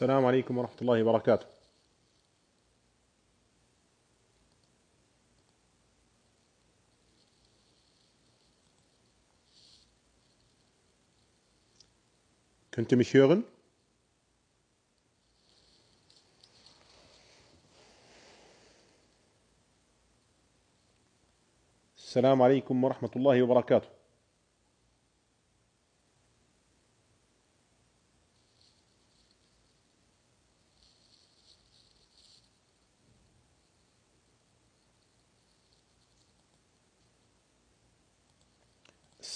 السلام عليكم ورحمة الله وبركاته Könnt ihr? السلام عليكم ورحمة الله وبركاته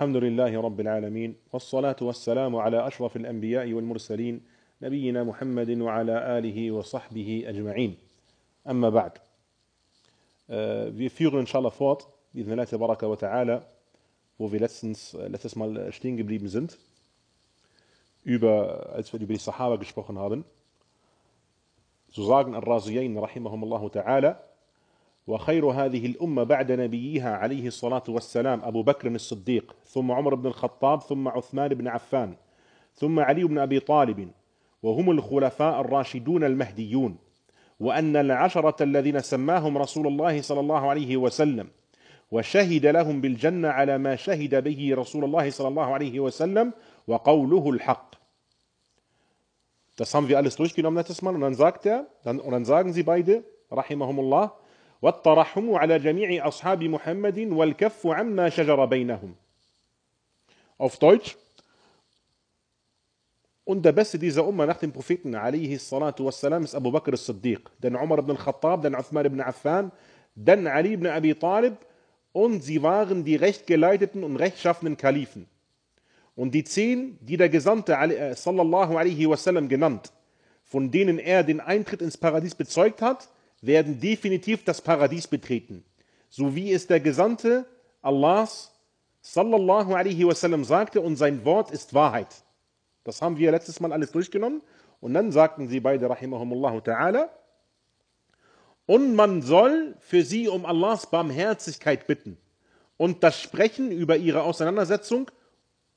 الحمد لله رب العالمين والصلاة والسلام على أشرف الأنبياء والمرسلين نبينا محمد وعلى آله وصحبه أجمعين. أما بعد آه، في فيغل إن شاء الله فوت بإذن الله تبارك وتعالى wo wir letztens, letztes Mal stehen geblieben sind, über, als wir über die Sahaba gesprochen haben, so sagen Al-Raziyyin, rahimahumallahu ta'ala, وخير هذه الأمة بعد نبيها عليه الصلاة والسلام أبو بكر الصديق ثم عمر بن الخطاب ثم عثمان بن عفان ثم علي بن أبي طالب وهم الخلفاء الراشدون المهديون وأن العشرة الذين سماهم رسول الله صلى الله عليه وسلم وشهد لهم بالجنة على ما شهد به رسول الله صلى الله عليه وسلم وقوله الحق. Das haben wir alles durchgenommen letztes Mal. Und dann sagt er, dann, und dann sagen sie beide, rahimahumullah, والترحم على جميع أصحاب محمد والكف عما شجر بينهم. Auf Deutsch, und der Beste dieser Umma nach dem Propheten alaihi salatu wassalam ist Abu Bakr as-Siddiq, dann Umar ibn al-Khattab, dann Uthman ibn Affan, dann Ali ibn Abi Talib und sie waren die rechtgeleiteten und rechtschaffenen Kalifen. Und die zehn, die der Gesandte äh, sallallahu alaihi wasallam genannt, von denen er den Eintritt ins Paradies bezeugt hat, werden definitiv das Paradies betreten. So wie es der Gesandte Allahs sallallahu alaihi wasallam sagte und sein Wort ist Wahrheit. Das haben wir letztes Mal alles durchgenommen und dann sagten sie beide rahimahumullah ta'ala und man soll für sie um Allahs Barmherzigkeit bitten und das Sprechen über ihre Auseinandersetzung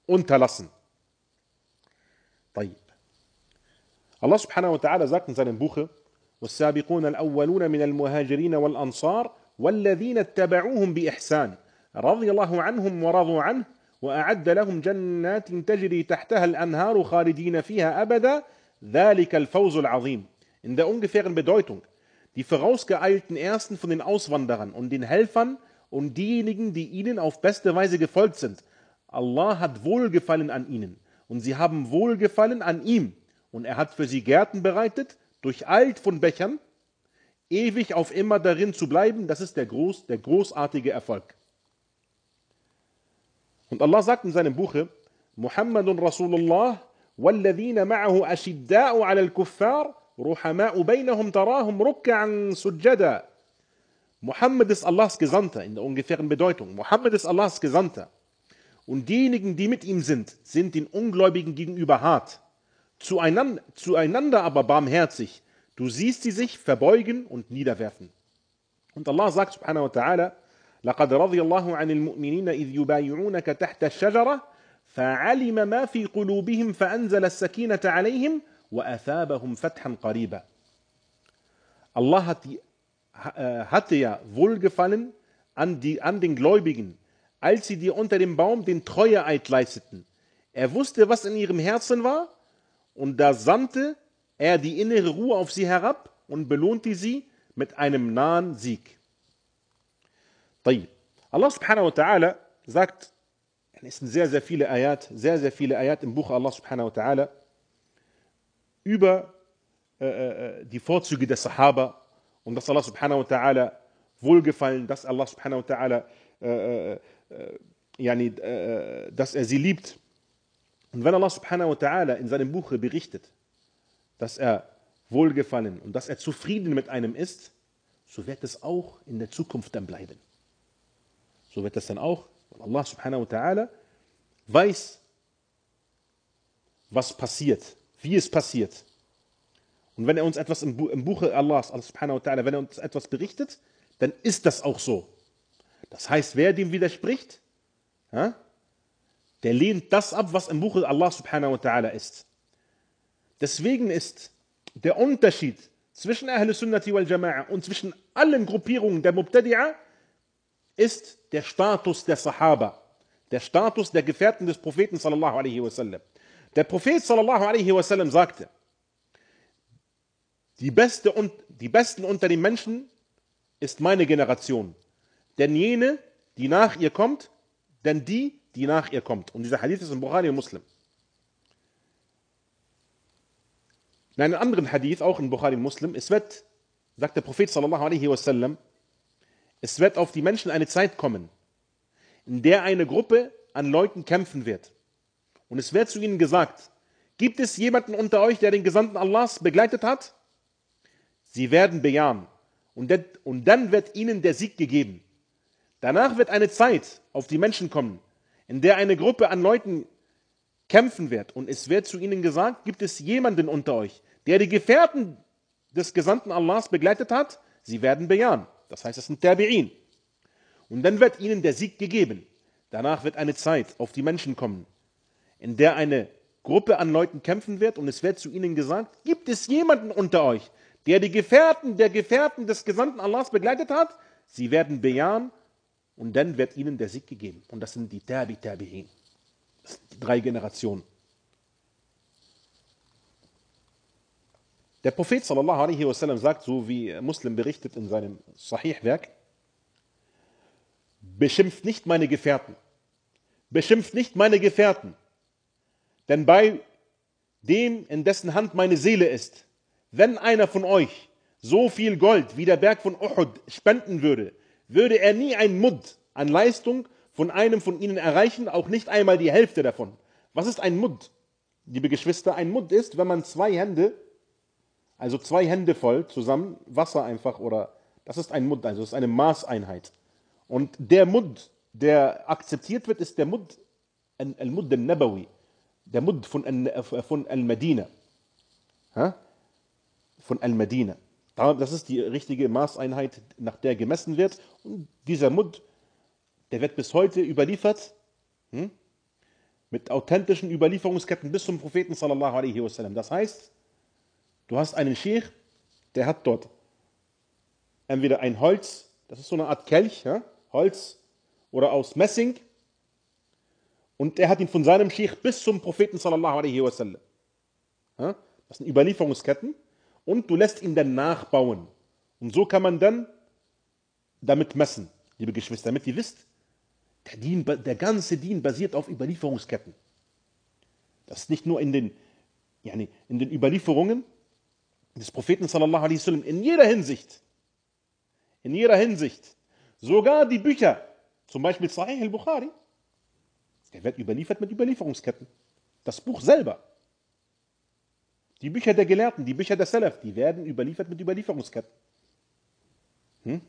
unterlassen. Allah subhanahu wa ta'ala sagt in seinem Buche والسابقون الأولون من المهاجرين والأنصار والذين اتبعوهم بإحسان رضي الله عنهم ورضوا عنه وأعد لهم جنات تجري تحتها الأنهار خالدين فيها أبدا ذلك الفوز العظيم in der ungefähren Bedeutung die vorausgeeilten Ersten von den Auswanderern und den Helfern und diejenigen, die ihnen auf beste Weise gefolgt sind. Allah hat Wohlgefallen an ihnen und sie haben Wohlgefallen an ihm und er hat für sie Gärten bereitet, durcheilt von Bechern, ewig auf immer darin zu bleiben, das ist der, groß, der großartige Erfolg. Und Allah sagt in seinem Buche, Muhammadun Rasulullah, والذين معه أشداء على الكفار رحماء بينهم تراهم ركعا سجدا Muhammad ist Allahs Gesandter in der ungefähren Bedeutung. Muhammad ist Allahs Gesandter. Und diejenigen, die mit ihm sind, sind den Ungläubigen gegenüber hart. Zueinander, zueinander aber barmherzig. Du siehst sie sich verbeugen und niederwerfen. Und Allah sagt subhanahu wa ta'ala, لقد رضي الله عن المؤمنين إذ يبايعونك تحت الشجرة فعلم ما في قلوبهم فأنزل السكينة عليهم وأثابهم فتحا قريبا Allah hat die, hatte ja Wohlgefallen an, die, an den Gläubigen, als sie dir unter dem Baum den Treueeid leisteten. Er wusste, was in ihrem Herzen war, und da sandte er die innere Ruhe auf sie herab und belohnte sie mit einem nahen Sieg. طيب. Allah subhanahu wa ta'ala sagt, es sind sehr, sehr viele Ayat, sehr, sehr viele Ayat im Buch Allah subhanahu wa ta'ala über äh, die Vorzüge der Sahaba und dass Allah subhanahu wa ta'ala wohlgefallen, dass Allah subhanahu wa ta'ala äh, yani, äh, dass er sie liebt. Und wenn Allah subhanahu wa ta'ala in seinem Buche berichtet, dass er wohlgefallen und dass er zufrieden mit einem ist, so wird es auch in der Zukunft dann bleiben. So wird es dann auch, weil Allah subhanahu wa ta'ala weiß, was passiert, wie es passiert. Und wenn er uns etwas im, Buche Allahs, Allah subhanahu wa ta'ala, wenn er uns etwas berichtet, dann ist das auch so. Das heißt, wer dem widerspricht, ja, der lehnt das ab, was im Buche Allah subhanahu wa ta'ala ist. Deswegen ist der Unterschied zwischen Ahl Sunnati wal Jama'a und zwischen allen Gruppierungen der Mubtadi'a ist der Status der Sahaba, der Status der Gefährten des Propheten sallallahu alaihi wasallam. Der Prophet sallallahu alaihi wasallam sagte, die, beste und, die Besten unter den Menschen ist meine Generation, denn jene, die nach ihr kommt, denn die, die nach ihr kommt. Und dieser Hadith ist in Bukhari und Muslim. In einem anderen Hadith, auch in Bukhari und Muslim, es wird, sagt der Prophet sallallahu alaihi wasallam, es wird auf die Menschen eine Zeit kommen, in der eine Gruppe an Leuten kämpfen wird. Und es wird zu ihnen gesagt, gibt es jemanden unter euch, der den Gesandten Allahs begleitet hat? Sie werden bejahen. Und, dann wird ihnen der Sieg gegeben. Danach wird eine Zeit auf die Menschen kommen, in der eine Gruppe an Leuten kämpfen wird. Und es wird zu ihnen gesagt, gibt es jemanden unter euch, der die Gefährten des Gesandten Allahs begleitet hat? Sie werden bejahen. Das heißt, es sind Tabi'in. Und dann wird ihnen der Sieg gegeben. Danach wird eine Zeit auf die Menschen kommen, in der eine Gruppe an Leuten kämpfen wird und es wird zu ihnen gesagt, gibt es jemanden unter euch, der die Gefährten der Gefährten des Gesandten Allahs begleitet hat? Sie werden bejahen und dann wird ihnen der Sieg gegeben. Und das sind die Tabi Tabi'in. Drei Generationen. Der Prophet sallallahu alaihi wasallam sagt, so wie Muslim berichtet in seinem Sahih-Werk, beschimpft nicht meine Gefährten. Beschimpft nicht meine Gefährten. Denn bei dem, in dessen Hand meine Seele ist, wenn einer von euch so viel Gold wie der Berg von Uhud spenden würde, würde er nie ein Mud an Leistung von einem von ihnen erreichen, auch nicht einmal die Hälfte davon. Was ist ein Mud? Liebe Geschwister, ein Mud ist, wenn man zwei Hände, also zwei Hände voll zusammen, Wasser einfach oder, das ist ein Mud, also das ist eine Maßeinheit. Und der Mud, der akzeptiert wird, ist der Mud, Al-Mud al-Nabawi, der von, von Al-Medina. Von Al-Medina. Das ist die richtige Maßeinheit, nach der gemessen wird. Und dieser Mund, der wird bis heute überliefert, hm, mit authentischen Überlieferungsketten bis zum Propheten sallallahu alaihi wasallam. Das heißt, du hast einen Sheikh, der hat dort entweder ein Holz, das ist so eine Art Kelch, ja, Holz oder aus Messing, und er hat ihn von seinem Sheikh bis zum Propheten sallallahu alaihi wasallam. Das sind Überlieferungsketten und du lässt ihn dann nachbauen. Und so kann man dann damit messen, liebe Geschwister, damit ihr wisst, der, Dien, der ganze Dien basiert auf Überlieferungsketten. Das ist nicht nur in den, yani in den Überlieferungen des Propheten sallallahu alaihi wasallam, in jeder Hinsicht. In jeder Hinsicht. Sogar die Bücher, zum Beispiel Sahih al-Bukhari, der wird überliefert mit Überlieferungsketten. Das Buch selber die Bücher der Gelehrten, die Bücher der Salaf, die werden überliefert mit Überlieferungsketten. Hm?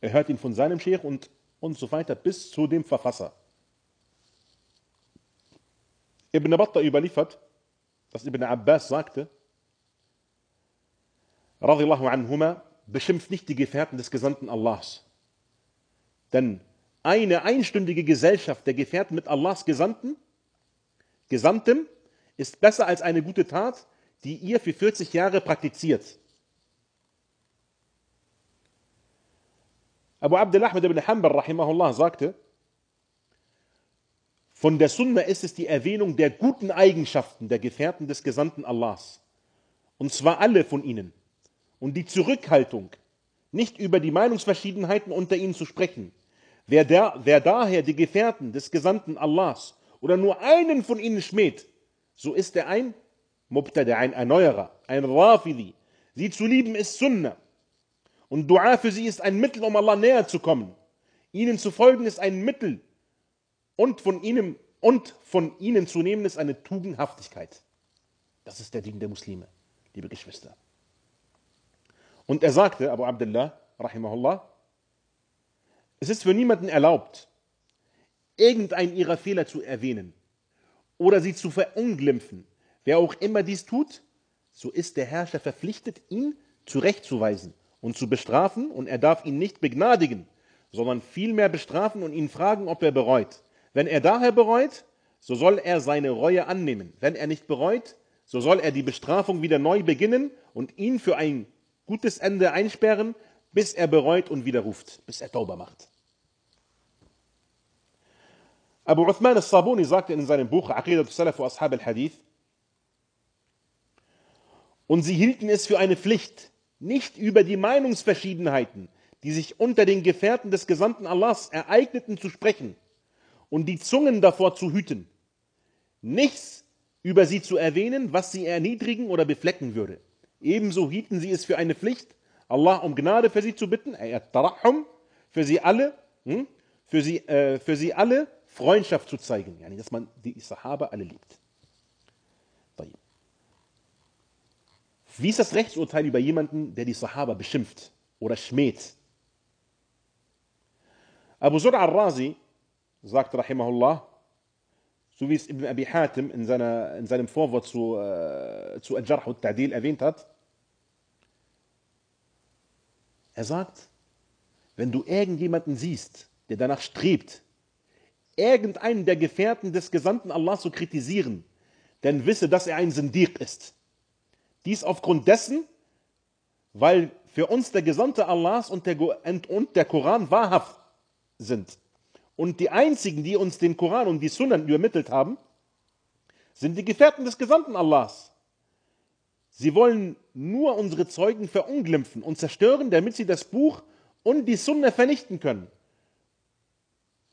Er hört ihn von seinem Sheikh und, und so weiter bis zu dem Verfasser. Ibn Battah überliefert, dass Ibn Abbas sagte, radiallahu anhuma, beschimpft nicht die Gefährten des Gesandten Allahs. Denn eine einstündige Gesellschaft der Gefährten mit Allahs Gesandten, Gesandtem ist besser als eine gute Tat, die ihr für 40 Jahre praktiziert. Abu Abdullah Ahmed ibn Hanbal rahimahullah sagte, von der Sunna ist es die Erwähnung der guten Eigenschaften der Gefährten des Gesandten Allahs. Und zwar alle von ihnen. Und die Zurückhaltung, nicht über die Meinungsverschiedenheiten unter ihnen zu sprechen. Wer, der, wer daher die Gefährten des Gesandten Allahs oder nur einen von ihnen schmäht, so ist er ein Mubtada, ein Erneuerer, ein Rafidi. Sie zu lieben ist Sunnah. Und Dua für sie ist ein Mittel, um Allah näher zu kommen. Ihnen zu folgen ist ein Mittel, und von ihnen, und von ihnen zu nehmen ist eine Tugendhaftigkeit. Das ist der Ding der Muslime, liebe Geschwister. Und er sagte, Abu Abdullah, rahimahullah, es ist für niemanden erlaubt, irgendeinen ihrer Fehler zu erwähnen oder sie zu verunglimpfen. Wer auch immer dies tut, so ist der Herrscher verpflichtet, ihn zurechtzuweisen und zu bestrafen, und er darf ihn nicht begnadigen, sondern vielmehr bestrafen und ihn fragen, ob er bereut. Wenn er daher bereut, so soll er seine Reue annehmen. Wenn er nicht bereut, so soll er die Bestrafung wieder neu beginnen und ihn für ein gutes Ende einsperren, bis er bereut und widerruft, bis er Tauber macht. Abu Uthman al-Sabuni sagte in seinem Buch Aqidat al-Salaf wa Ashab al-Hadith, und sie hielten es für eine Pflicht, nicht über die Meinungsverschiedenheiten, die sich unter den Gefährten des Gesandten Allahs ereigneten, zu sprechen und die Zungen davor zu hüten, nichts über sie zu erwähnen, was sie erniedrigen oder beflecken würde. Ebenso hielten sie es für eine Pflicht, Allah um Gnade für sie zu bitten, für sie alle, hm, für sie, äh, für sie alle Freundschaft zu zeigen, dass man die Sahaba alle liebt. Wie ist das Rechtsurteil über jemanden, der die Sahaba beschimpft oder schmäht? Abu Sur al-Razi sagt, rahimahullah, so wie es Ibn Abi Hatim in, seiner, in seinem Vorwort zu, äh, zu Al-Jarh und Ta'dil erwähnt hat, er sagt, wenn du irgendjemanden siehst, der danach strebt, irgendeinen der Gefährten des Gesandten Allah zu kritisieren, dann wisse, dass er ein Sindiq ist. Dies aufgrund dessen, weil für uns der Gesandte Allahs und der, und der Koran wahrhaft sind. Und die einzigen, die uns den Koran und die Sunnen übermittelt haben, sind die Gefährten des Gesandten Allahs. Sie wollen nur unsere Zeugen verunglimpfen und zerstören, damit sie das Buch und die Sunna vernichten können.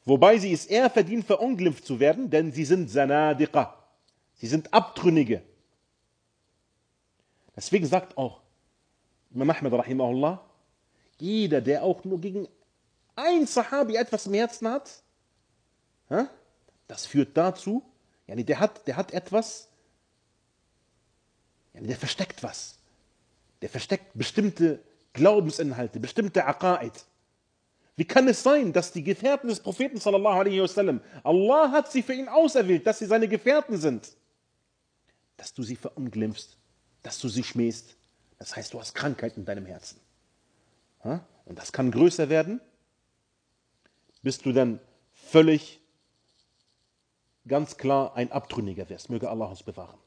Wobei sie es eher verdienen, verunglimpft zu werden, denn sie sind Sanadiqa. Sie sind Abtrünnige. Deswegen sagt auch Imam Ahmed rahimahullah, jeder, der auch nur gegen ein Sahabi etwas im Herzen hat, das führt dazu, der hat, der hat etwas, der versteckt was. Der versteckt bestimmte Glaubensinhalte, bestimmte Aqaid. Wie kann es sein, dass die Gefährten des Propheten sallallahu alaihi wasallam, Allah hat sie für ihn auserwählt, dass sie seine Gefährten sind, dass du sie verunglimpfst, dass du sie schmähst. Das heißt, du hast Krankheit in deinem Herzen. Und das kann größer werden, bis du dann völlig ganz klar ein Abtrünniger wirst. Möge Allah uns bewahren.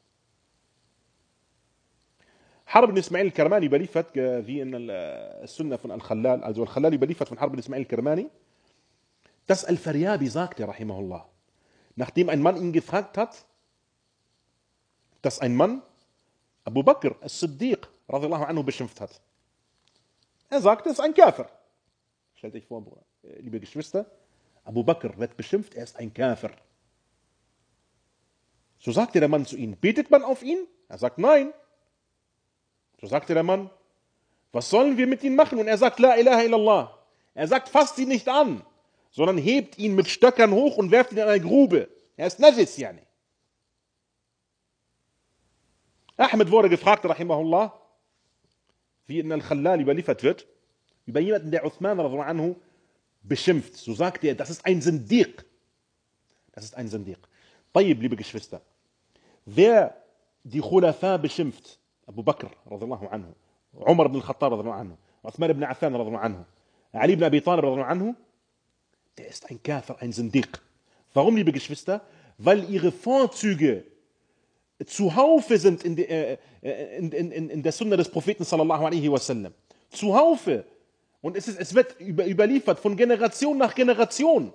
Harb bin Ismail Karmani überliefert, wie in der Sunna von Al-Khalal, also Al-Khalal überliefert von Harb bin Ismail Karmani, dass Al-Faryabi sagte, rahimahullah, nachdem ein Mann ihn gefragt hat, dass ein Mann Abu Bakr as-Siddiq anhu beschimpft hat. Er sagte, es ist ein Käfer. Stellt euch vor, äh, liebe Geschwister, Abu Bakr wird beschimpft, er ist ein Käfer. So sagte der Mann zu ihm, betet man auf ihn? Er sagt, nein. So sagte der Mann, was sollen wir mit ihm machen? Und er sagt, La ilaha illallah. Er sagt, fasst ihn nicht an, sondern hebt ihn mit Stöckern hoch und werft ihn in eine Grube. Er ist Najis, yani. Ahmed wurde gefragt, rahimahullah, wie in Al-Khallal überliefert wird, über jemanden, der Uthman anhu beschimpft. So sagt er, das ist ein Sindiq. Das ist ein Sindiq. Tayyib, liebe Geschwister, wer die Khulafa beschimpft, Abu Bakr anhu, Umar ibn al-Khattab anhu, Uthman ibn Affan anhu, Ali ibn Abi Talib anhu, der ist ein Kafir, ein Sindiq. Warum, liebe Geschwister? Weil ihre Vorzüge zuhaufe sind in, de, äh, in, in, in der Sunna des Propheten sallallahu alaihi wasallam. Zuhaufe. Und es, ist, es wird über, überliefert von Generation nach Generation.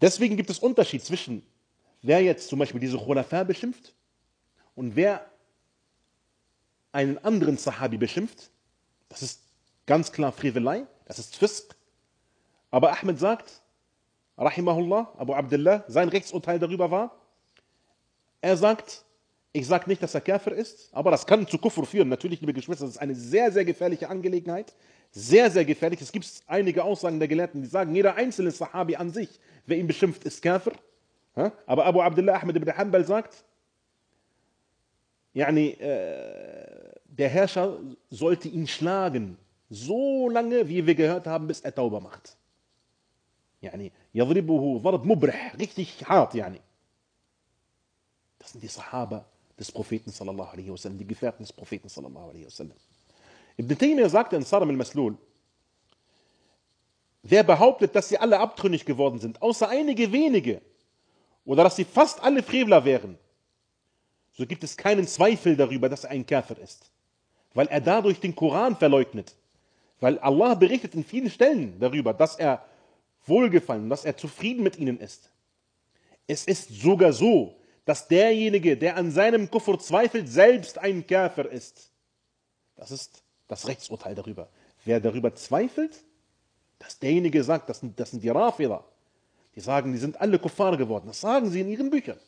Deswegen gibt es Unterschied zwischen, wer jetzt zum Beispiel diese Khulafa beschimpft und wer einen anderen Sahabi beschimpft. Das ist ganz klar Frevelei, das ist Fisk. Aber Ahmed sagt, Rahimahullah, Abu Abdullah, sein Rechtsurteil darüber war, er sagt, Ich sage nicht, dass er Käfer ist, aber das kann zu Kufr führen. Natürlich, liebe Geschwister, das ist eine sehr, sehr gefährliche Angelegenheit. Sehr, sehr gefährlich. Es gibt einige Aussagen der Gelehrten, die sagen, jeder einzelne Sahabi an sich, wer ihn beschimpft, ist Käfer. Aber Abu Abdullah Ahmed ibn Hanbal sagt, yani, äh, der Herrscher sollte ihn schlagen, so lange, wie wir gehört haben, bis er Tauber macht. Yani, yadribuhu darb mubrih, richtig hart, yani. Das sind die Sahaba des Propheten sallallahu alaihi wasallam, die Gefährten des Propheten sallallahu alaihi wasallam. Ibn Taymiyyah sagte in Saram al-Maslul, wer behauptet, dass sie alle abtrünnig geworden sind, außer einige wenige, oder dass sie fast alle Frevler wären, so gibt es keinen Zweifel darüber, dass er ein Käfer ist, weil er dadurch den Koran verleugnet. Weil Allah berichtet in vielen Stellen darüber, dass er wohlgefallen, dass er zufrieden mit ihnen ist. Es ist sogar so, dass derjenige, der an seinem Kufr zweifelt, selbst ein Käfer ist. Das ist das Rechtsurteil darüber. Wer darüber zweifelt, dass derjenige sagt, das sind, das sind die Rafida, die sagen, die sind alle Kuffar geworden. Das sagen sie in ihren Büchern.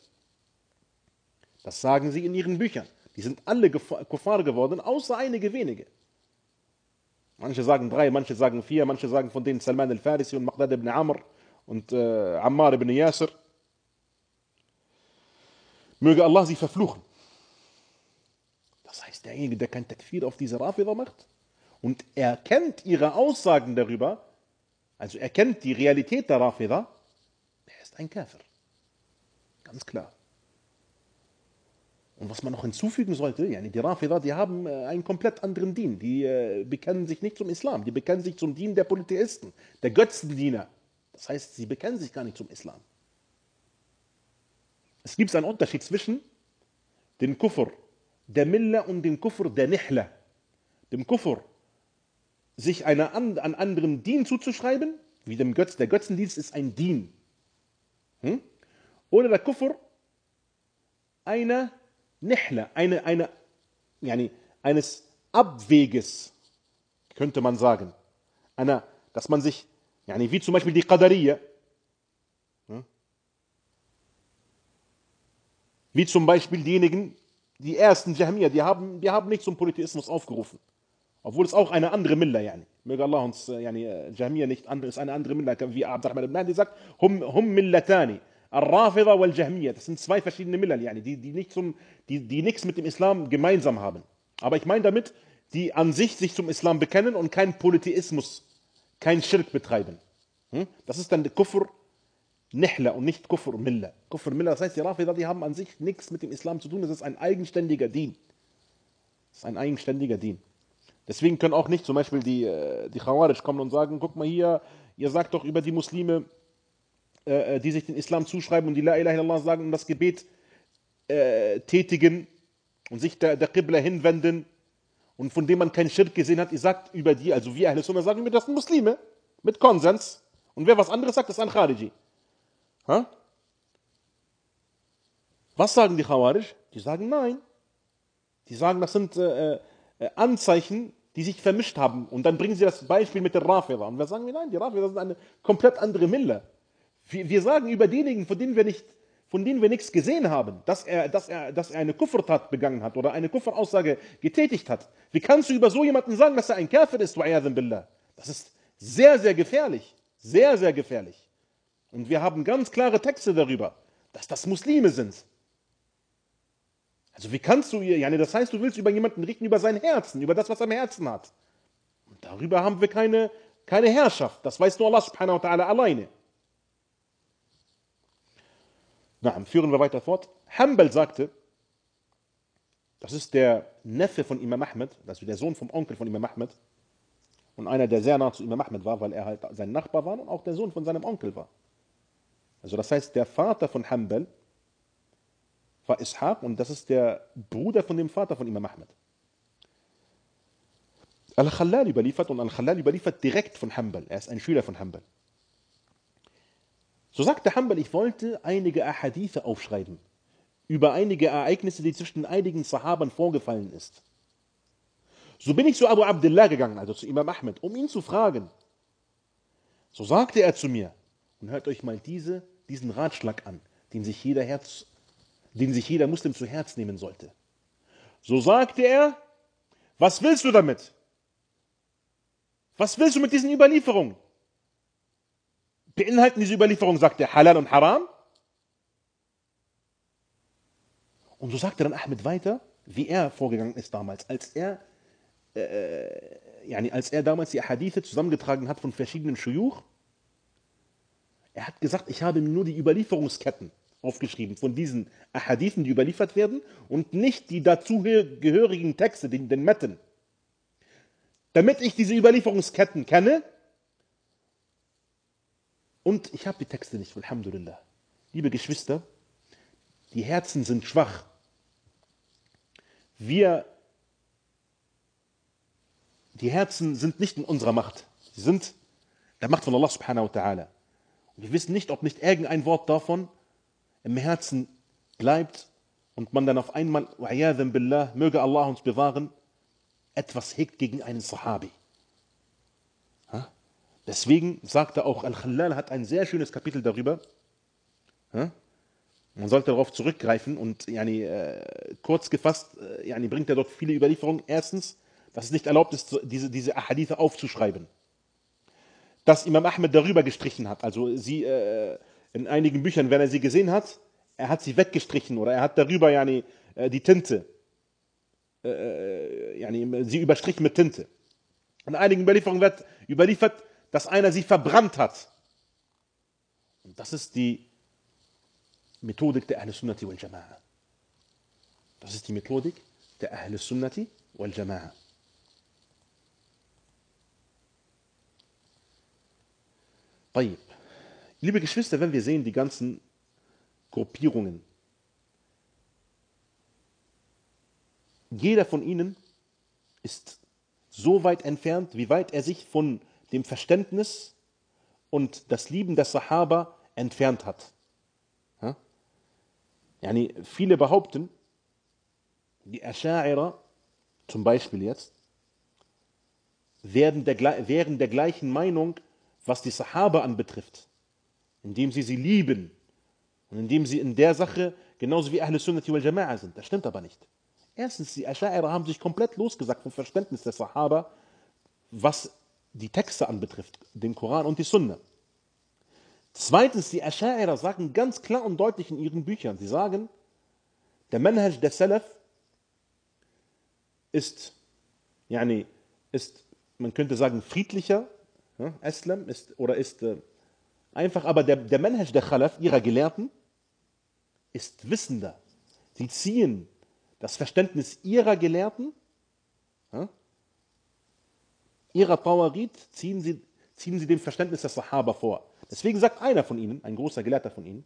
Das sagen sie in ihren Büchern. Die sind alle Kuffar geworden, außer einige wenige. Manche sagen drei, manche sagen vier, manche sagen von denen Salman al-Farisi und Maqdad ibn Amr und äh, Ammar ibn Yasir. Möge Allah sie verfluchen. Das heißt, derjenige, der kein Takfir auf diese Rafida macht und erkennt ihre Aussagen darüber, also erkennt die Realität der Rafida, der ist ein Käfer. Ganz klar. Und was man noch hinzufügen sollte, yani die Rafida, die haben äh, einen komplett anderen Dien. Die äh, bekennen sich nicht zum Islam, die bekennen sich zum Dien der Polytheisten, der Götzendiener. Das heißt, sie bekennen sich gar nicht zum Islam. Es gibt einen Unterschied zwischen dem Kufr der Milla und dem Kufr der Nihla. Dem Kufr, sich einer an, an anderen Dien zuzuschreiben, wie dem Götz, der Götzendienst ist ein Dien. Hm? Oder der Kufr einer Nihla, eine, eine, yani, eines Abweges, könnte man sagen. Einer, dass man sich, yani, wie zum Beispiel die Qadariya, hm? wie zum Beispiel diejenigen, die ersten Jahmiya, die haben, die haben nicht zum Polytheismus aufgerufen. Obwohl es auch eine andere Milla, yani. Möge Allah uns, yani, Jahmiya nicht andere, ist eine andere Milla, wie Abdurrahman ibn Mahdi sagt, hum, hum millatani. Al-Rafida wal Jahmiyyah, das sind zwei verschiedene Millern, yani, die, die, nicht zum, die, die nichts mit dem Islam gemeinsam haben. Aber ich meine damit, die an sich sich zum Islam bekennen und keinen Polytheismus, keinen Schirk betreiben. Hm? Das ist dann der Kufr Nihla und nicht Kufr Milla. Kufr Milla, das heißt, die Rafida, die haben an sich nichts mit dem Islam zu tun, das ist ein eigenständiger Dien. Das ist ein eigenständiger Dien. Deswegen können auch nicht zum Beispiel die, äh, die Khawarij kommen und sagen, guck mal hier, ihr sagt doch über die Muslime, äh, äh, die sich den Islam zuschreiben und die La ilaha illallah sagen und das Gebet äh, tätigen und sich der, der Qibla hinwenden und von dem man keinen Schirk gesehen hat, ihr sagt über die, also wir Ahle Sunnah sagen wir, das sind Muslime mit Konsens und wer was anderes sagt, ist ein Khariji. Ha? Was sagen die Khawarij? Die sagen nein. Die sagen, das sind äh, äh, Anzeichen, die sich vermischt haben. Und dann bringen sie das Beispiel mit der Rafida. Und wir sagen, nein, die Rafida sind eine komplett andere Mille. Wir, wir sagen über diejenigen, von denen wir nicht von denen wir nichts gesehen haben, dass er, dass er, dass er eine Kuffertat begangen hat oder eine Kufferaussage getätigt hat. Wie kannst du über so jemanden sagen, dass er ein Kafir ist, billah? Das ist sehr, sehr gefährlich. Sehr, sehr gefährlich. Und wir haben ganz klare Texte darüber, dass das Muslime sind. Also wie kannst du ihr, das heißt, du willst über jemanden richten, über sein Herzen, über das, was er im Herzen hat. Und darüber haben wir keine, keine Herrschaft. Das weiß nur Allah subhanahu wa ta'ala alleine. Na, führen wir weiter fort. Hanbal sagte, das ist der Neffe von Imam Ahmed, also der Sohn vom Onkel von Imam Ahmed und einer, der sehr nah zu Imam Ahmed war, weil er halt sein Nachbar war und auch der Sohn von seinem Onkel war. Also das heißt, der Vater von Hanbal war Ishaq und das ist der Bruder von dem Vater von Imam Ahmed. Al-Khalal überliefert und Al-Khalal überliefert direkt von Hanbal. Er ist ein Schüler von Hanbal. So sagte Hanbal, ich wollte einige Ahadithe aufschreiben über einige Ereignisse, die zwischen einigen Sahabern vorgefallen ist. So bin ich zu Abu Abdullah gegangen, also zu Imam Ahmed, um ihn zu fragen. So sagte er zu mir, und hört euch mal diese, diesen Ratschlag an, den sich jeder Herz, den sich jeder Muslim zu Herz nehmen sollte. So sagte er, was willst du damit? Was willst du mit diesen Überlieferungen? Beinhalten diese Überlieferungen, sagt er, Halal und Haram? Und so sagte dann Ahmed weiter, wie er vorgegangen ist damals, als er, äh, yani als er damals die Hadithe zusammengetragen hat von verschiedenen Schuyuch. Er hat gesagt, ich habe nur die Überlieferungsketten aufgeschrieben von diesen Ahadithen, die überliefert werden und nicht die dazugehörigen Texte, den, den Metten. Damit ich diese Überlieferungsketten kenne und ich habe die Texte nicht, Alhamdulillah. Liebe Geschwister, die Herzen sind schwach. Wir, die Herzen sind nicht in unserer Macht. Sie sind der Macht von Allah subhanahu wa ta'ala. Und wir wissen nicht, ob nicht irgendein Wort davon im Herzen bleibt und man dann auf einmal, billah, möge Allah uns bewahren, etwas hegt gegen einen Sahabi. Deswegen sagte auch Al-Khalal, hat ein sehr schönes Kapitel darüber. Man sollte darauf zurückgreifen und yani, äh, kurz gefasst äh, yani, bringt er dort viele Überlieferungen. Erstens, dass es nicht erlaubt ist, diese, diese Ahadithe aufzuschreiben. Dass Imam Ahmed darüber gestrichen hat, also sie äh, in einigen Büchern, wenn er sie gesehen hat, er hat sie weggestrichen oder er hat darüber yani, äh, die Tinte, äh, äh, yani, sie überstrichen mit Tinte. In einigen Überlieferungen wird überliefert, dass einer sie verbrannt hat. Und das ist die Methodik der Ahl-Sunnati wal Jama'a. Das ist die Methodik der Ahl-Sunnati wal Jama'a. Liebe Geschwister, wenn wir sehen, die ganzen Gruppierungen, jeder von ihnen ist so weit entfernt, wie weit er sich von dem Verständnis und das Lieben der Sahaba entfernt hat. Yani viele behaupten, die Asha'ira, zum Beispiel jetzt, wären der, wären der gleichen Meinung, was die Sahaba anbetrifft, indem sie sie lieben und indem sie in der Sache genauso wie Ahl Sunnati wal Jama'a sind. Das stimmt aber nicht. Erstens, die Asha'ira haben sich komplett losgesagt vom Verständnis der Sahaba, was die Texte anbetrifft, den Koran und die Sunna. Zweitens, die Asha'ira sagen ganz klar und deutlich in ihren Büchern, sie sagen, der Manhaj der Salaf ist, yani, ist, man könnte sagen, friedlicher, ja, Islam ist, oder ist äh, einfach, aber der, der Manhaj der Khalaf, ihrer Gelehrten, ist wissender. Sie ziehen das Verständnis ihrer Gelehrten, ja, ihrer Tawarit, ziehen sie, ziehen sie dem Verständnis der Sahaba vor. Deswegen sagt einer von ihnen, ein großer Gelehrter von ihnen,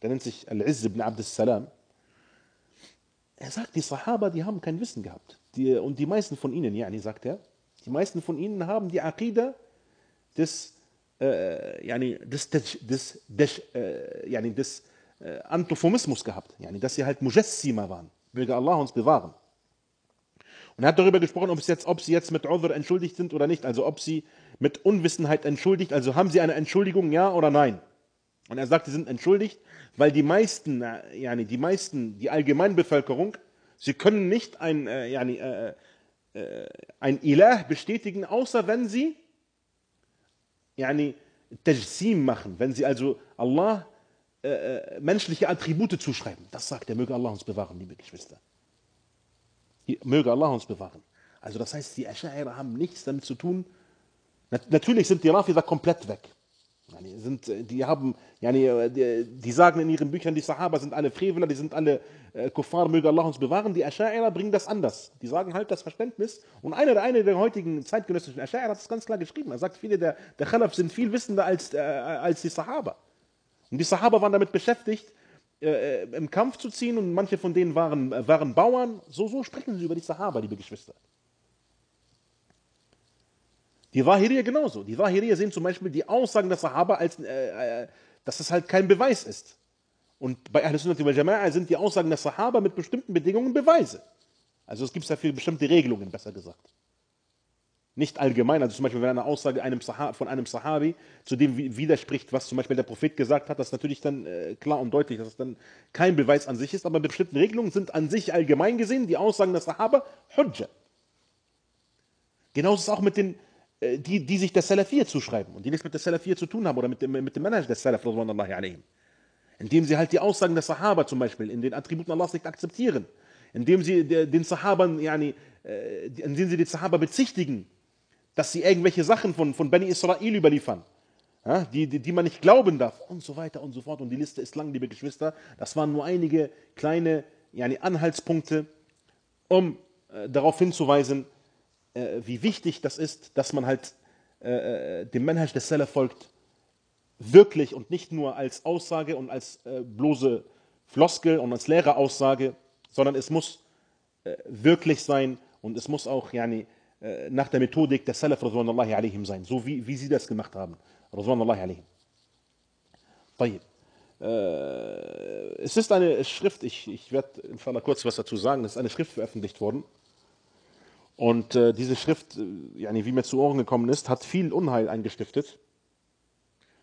der nennt sich Al-Izz ibn Abd er sagt, die Sahaba, die haben kein Wissen gehabt. Die, und die meisten von ihnen, yani, sagt er, die meisten von ihnen haben die Aqidah des, äh, äh, äh, gehabt, dass sie halt Mujassima waren. Möge Allah uns bewahren. Und hat darüber gesprochen, ob, jetzt, ob sie jetzt mit Udhr entschuldigt sind oder nicht, also ob sie mit Unwissenheit entschuldigt, also haben sie eine Entschuldigung, ja oder nein. Und er sagt, sie sind entschuldigt, weil die meisten, äh, yani die meisten, die Allgemeinbevölkerung, sie können nicht ein, äh, yani, äh, äh, ein Ilah bestätigen, außer wenn sie yani, Tajsim machen, wenn sie also Allah äh, äh, menschliche Attribute zuschreiben. Das sagt er, möge Allah uns bewahren, liebe Geschwister. Möge Allah uns bewahren. Also das heißt, die Asha'ira haben nichts damit zu tun. Natürlich sind die Rafida komplett weg. Sind, die, haben, die, die, sagen in ihren Büchern, die Sahaba sind alle Freveler, die sind alle äh, Kuffar, möge Allah uns bewahren. Die Asha'ira bringen das anders. Die sagen halt das Verständnis. Und einer der, einer der heutigen zeitgenössischen Asha'ira hat es ganz klar geschrieben. Er sagt, viele der, der Khalaf sind viel wissender als, äh, als die Sahaba. Und die Sahaba waren damit beschäftigt, äh, im Kampf zu ziehen und manche von denen waren, waren Bauern. So, so sprechen sie über die Sahaba, liebe Geschwister. Die Wahiriya genauso. Die Wahiriya sehen zum Beispiel die Aussagen der Sahaba, als, äh, äh, dass das halt kein Beweis ist. Und bei Ahl Sunnati wal Jama'a sind die Aussagen der Sahaba mit bestimmten Bedingungen Beweise. Also es gibt dafür bestimmte Regelungen, besser gesagt. Nicht allgemein, also zum Beispiel, wenn eine Aussage einem von einem Sahabi zu dem widerspricht, was zum Beispiel der Prophet gesagt hat, das ist natürlich dann äh, klar und deutlich, dass es dann kein Beweis an sich ist, aber bestimmte Regelungen sind an sich allgemein gesehen, die Aussagen der Sahaba, Hujja. Genauso ist es auch mit den, äh, die, die sich der Salafir zuschreiben und die nichts mit der Salafir zu tun haben oder mit dem, mit dem Manage des Salaf, indem sie halt die Aussagen der Sahaba zum Beispiel in den Attributen Allahs nicht akzeptieren, indem sie den Sahabern, yani, äh, indem sie die Sahaba bezichtigen, dass sie irgendwelche Sachen von, von Bani Israel überliefern, ja, die, die, die man nicht glauben darf und so weiter und so fort. Und die Liste ist lang, liebe Geschwister. Das waren nur einige kleine yani, Anhaltspunkte, um äh, darauf hinzuweisen, äh, wie wichtig das ist, dass man halt äh, äh dem Manhaj des Salaf folgt, wirklich und nicht nur als Aussage und als äh, bloße Floskel und als leere Aussage, sondern es muss äh, wirklich sein und es muss auch yani, nach der Methodik der Salaf alaihim sein, so wie, wie sie das gemacht haben. alaihim. طيب. Äh, es ist eine Schrift, ich, ich werde inshallah kurz was dazu sagen, es ist eine Schrift veröffentlicht worden. Und äh, diese Schrift, äh, yani, wie mir zu Ohren gekommen ist, hat viel Unheil eingestiftet.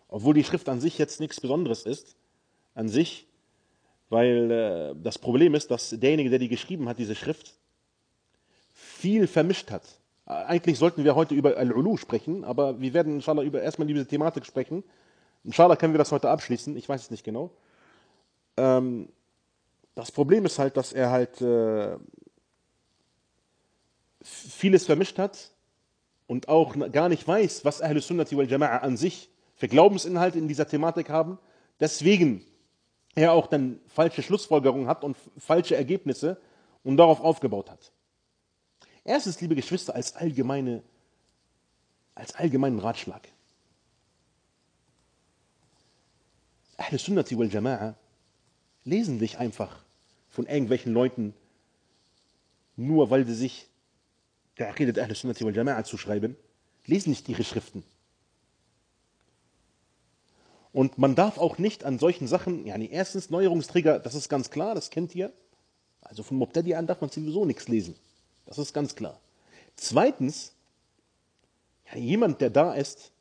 Obwohl die Schrift an sich jetzt nichts Besonderes ist, an sich, weil äh, das Problem ist, dass derjenige, der die geschrieben hat, diese Schrift, viel vermischt hat. Eigentlich sollten wir heute über Al-Ulu sprechen, aber wir werden inshallah über erstmal über diese Thematik sprechen. Inshallah können wir das heute abschließen, ich weiß es nicht genau. Ähm, das Problem ist halt, dass er halt äh, vieles vermischt hat und auch gar nicht weiß, was Ahlus Sunnati wal Jama'a an sich für Glaubensinhalte in dieser Thematik haben. Deswegen er auch dann falsche Schlussfolgerungen hat und falsche Ergebnisse und darauf aufgebaut hat. Erstens, liebe Geschwister, als, allgemeine, als allgemeinen Ratschlag. Ahle Sunnati wal Jama'a lesen dich einfach von irgendwelchen Leuten, nur weil sie sich der Aqidat Ahle Sunnati wal Jama'a zuschreiben, lesen nicht ihre Schriften. Und man darf auch nicht an solchen Sachen, ja, erstens Neuerungsträger, das ist ganz klar, das kennt ihr. Also von Mubtadi an darf man sowieso nichts lesen. Das ist ganz klar. Zweitens, ja, jemand, der da ist,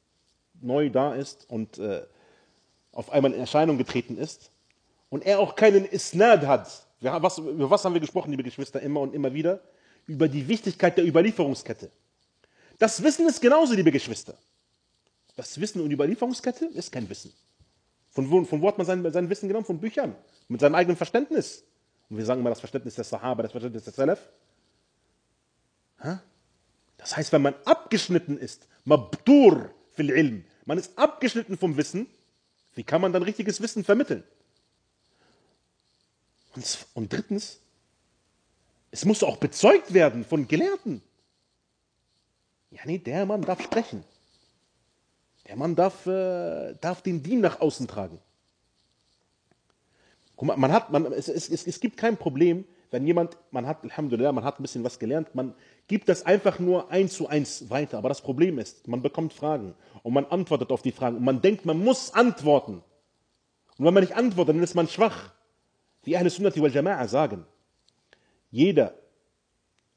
neu da ist und äh, auf einmal in Erscheinung getreten ist und er auch keinen Isnad hat. Ja, was, über was haben wir gesprochen, liebe Geschwister, immer und immer wieder? Über die Wichtigkeit der Überlieferungskette. Das Wissen ist genauso, liebe Geschwister. Das Wissen und Überlieferungskette ist kein Wissen. Von wo, von wo hat man sein, sein Wissen genommen? Von Büchern. Mit seinem eigenen Verständnis. Und wir sagen immer das Verständnis der Sahaba, das Verständnis der Salaf. Das heißt, wenn man abgeschnitten ist, mabdur fil ilm, man ist abgeschnitten vom Wissen, wie kann man dann richtiges Wissen vermitteln? Und, drittens, es muss auch bezeugt werden von Gelehrten. Ja, nee, der Mann darf sprechen. Der Mann darf, äh, darf den Dien nach außen tragen. Guck mal, man hat, man, es, es, es gibt kein Problem, wenn jemand, man hat, Alhamdulillah, man hat ein bisschen was gelernt, man gibt das einfach nur eins zu eins weiter. Aber das Problem ist, man bekommt Fragen und man antwortet auf die Fragen und man denkt, man muss antworten. Und wenn man nicht antwortet, dann ist man schwach. Die Ahle Sunnati wal Jama'a sagen, jeder,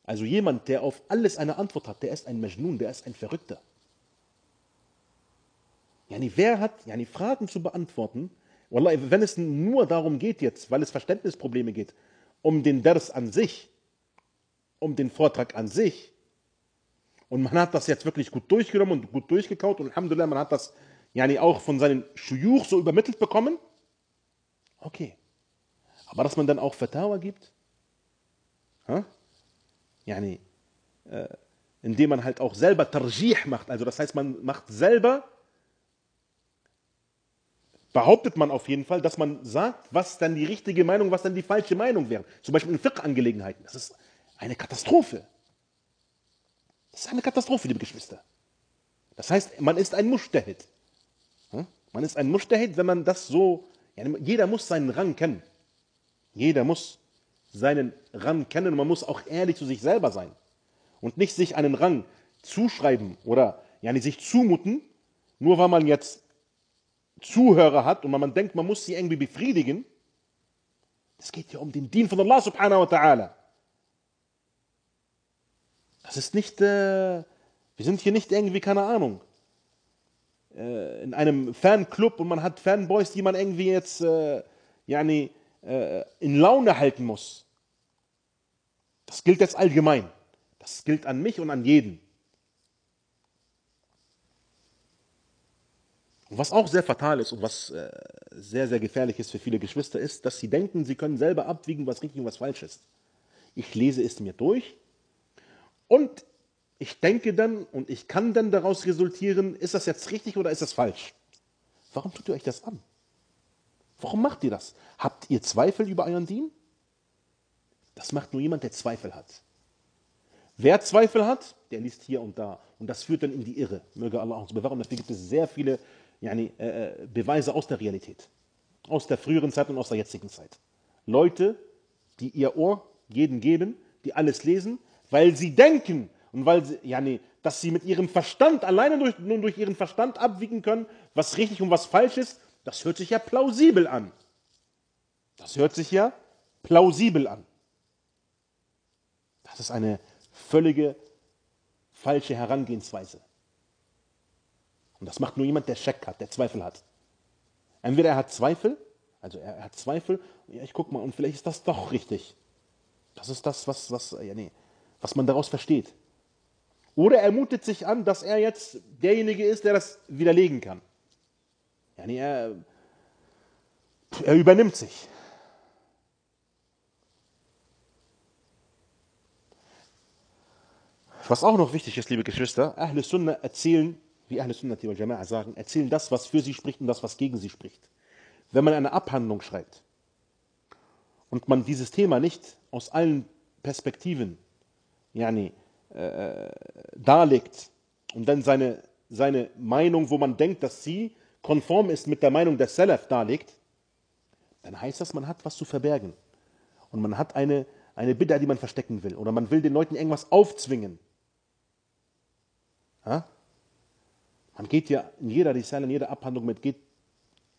also jemand, der auf alles eine Antwort hat, der ist ein Majnun, der ist ein Verrückter. Yani, wer hat yani, Fragen zu beantworten? Wallah, wenn es nur darum geht jetzt, weil es Verständnisprobleme geht, um den Ders an sich, um den Vortrag an sich. Und man hat das jetzt wirklich gut durchgenommen und gut durchgekaut und Alhamdulillah, man hat das yani auch von seinen Schuyuch so übermittelt bekommen. Okay. Aber dass man dann auch Fatawa gibt, ha? yani, äh, indem man halt auch selber Tarjih macht, also das heißt, man macht selber behauptet man auf jeden Fall, dass man sagt, was dann die richtige Meinung, was dann die falsche Meinung wäre. Zum Beispiel in Fiqh-Angelegenheiten. Das ist eine Katastrophe. Das ist eine Katastrophe, liebe Geschwister. Das heißt, man ist ein Mujtahid. Hm? Man ist ein Mujtahid, wenn man das so, jeder muss seinen Rang kennen. Jeder muss seinen Rang kennen und man muss auch ehrlich zu sich selber sein. Und nicht sich einen Rang zuschreiben oder ja, sich zumuten, nur weil man jetzt Zuhörer hat und man denkt, man muss sie irgendwie befriedigen, es geht ja um den Dien von Allah subhanahu wa ta'ala. Das ist nicht, äh, Wir sind hier nicht irgendwie, keine Ahnung, äh, in einem Fanclub und man hat Fanboys, die man irgendwie jetzt äh, yani, äh, in Laune halten muss. Das gilt jetzt allgemein. Das gilt an mich und an jeden. Und was auch sehr fatal ist und was äh, sehr, sehr gefährlich ist für viele Geschwister, ist, dass sie denken, sie können selber abwiegen, was richtig und was falsch ist. Ich lese es mir durch und ich denke dann und ich kann dann daraus resultieren, ist das jetzt richtig oder ist das falsch? Warum tut ihr euch das an? Warum macht ihr das? Habt ihr Zweifel über euren Dien? Das macht nur jemand, der Zweifel hat. Wer Zweifel hat, der liest hier und da. Und das führt dann in die Irre. Möge Allah uns bewahren. Dafür gibt es sehr viele yani, äh, Beweise aus der Realität. Aus der früheren Zeit und aus der jetzigen Zeit. Leute, die ihr Ohr jeden geben, die alles lesen, weil sie denken und weil sie, yani, dass sie mit ihrem Verstand, alleine durch, nur durch ihren Verstand abwiegen können, was richtig und was falsch ist, das hört sich ja plausibel an. Das hört sich ja plausibel an. Das ist eine völlige falsche Herangehensweise. Und das macht nur jemand, der Scheck hat, der Zweifel hat. Entweder er hat Zweifel, also er, hat Zweifel, ja, ich guck mal, und vielleicht ist das doch richtig. Das ist das, was, was, ja, nee, was man daraus versteht. Oder er mutet sich an, dass er jetzt derjenige ist, der das widerlegen kann. Ja, nee, er, er übernimmt sich. Was auch noch wichtig ist, liebe Geschwister, Ahle Sunnah erzählen, wie Ahle Sunnah wal Jama'a sagen, erzählen das, was für sie spricht und das, was gegen sie spricht. Wenn man eine Abhandlung schreibt und man dieses Thema nicht aus allen Perspektiven yani, äh, darlegt und dann seine, seine Meinung, wo man denkt, dass sie konform ist mit der Meinung der Salaf darlegt, dann heißt das, man hat was zu verbergen. Und man hat eine, eine Bidder, die man verstecken will. Oder man will den Leuten irgendwas aufzwingen. Ja? Man geht ja in jeder Risale, in jeder Abhandlung mit, geht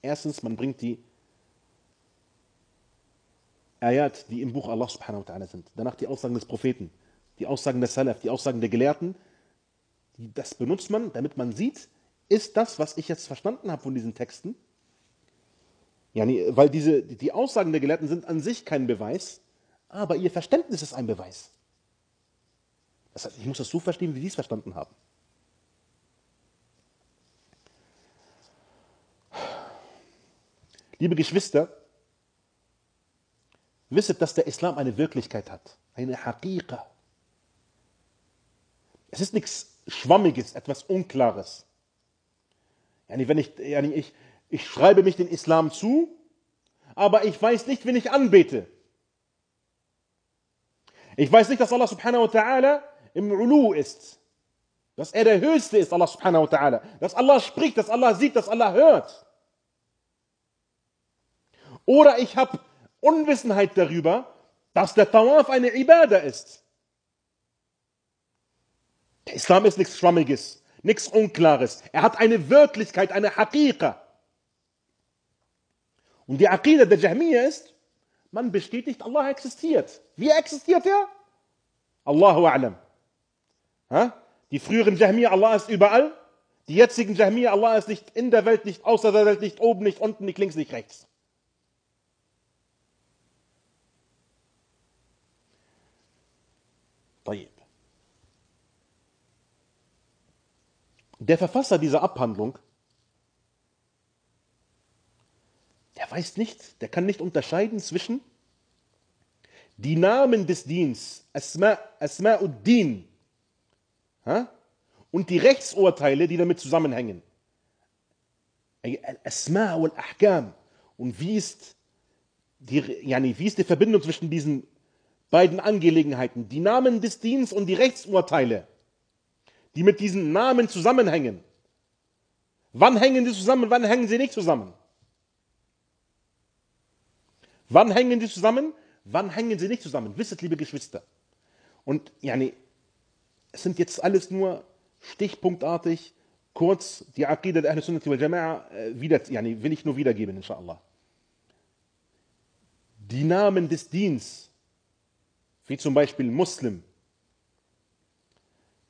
erstens, man bringt die Ayat, die im Buch Allah subhanahu wa ta'ala sind. Danach die Aussagen des Propheten, die Aussagen der Salaf, die Aussagen der Gelehrten. Das benutzt man, damit man sieht, ist das, was ich jetzt verstanden habe von diesen Texten, ja, weil diese, die Aussagen der Gelehrten sind an sich kein Beweis, aber ihr Verständnis ist ein Beweis. Das heißt, ich muss das so verstehen, wie sie es verstanden haben. Liebe Geschwister, wisset, dass der Islam eine Wirklichkeit hat, eine Haqiqa. Es ist nichts Schwammiges, etwas Unklares. Wenn ich, ich, ich schreibe mich den Islam zu, aber ich weiß nicht, wen ich anbete. Ich weiß nicht, dass Allah subhanahu wa ta'ala im Ulu ist. Dass er der Höchste ist, Allah subhanahu wa ta'ala. Dass Allah spricht, dass Allah sieht, dass Allah hört. Oder ich habe Unwissenheit darüber, dass der Tawaf eine Ibadah ist. Der Islam ist nichts Schwammiges, nichts Unklares. Er hat eine Wirklichkeit, eine Haqiqa. Und die Aqidah der Jahmiya ist, man bestätigt, Allah existiert. Wie existiert er? Allahu a'lam. Die früheren Jahmiya, Allah ist überall. Die jetzigen Jahmiya, Allah ist nicht in der Welt, nicht außer der Welt, nicht oben, nicht unten, nicht links, nicht rechts. Der Verfasser dieser Abhandlung, der weiß nicht, der kann nicht unterscheiden zwischen die Namen des Diens, Asma, Asma'ud-Din, und die Rechtsurteile, die damit zusammenhängen. Asma wal Ahkam. Und wie ist, die, yani, wie ist die Verbindung zwischen diesen beiden Angelegenheiten? Die Namen des Diens und die Rechtsurteile die mit diesen Namen zusammenhängen. Wann hängen sie zusammen, wann hängen sie nicht zusammen? Wann hängen sie zusammen, wann hängen sie nicht zusammen? Wisset, liebe Geschwister. Und yani, es sind jetzt alles nur stichpunktartig, kurz die Aqidah der Ahl Sunnati wal Jama'a äh, wieder, yani, will ich nur wiedergeben, inshallah. Die Namen des Diens, wie zum Beispiel Muslim,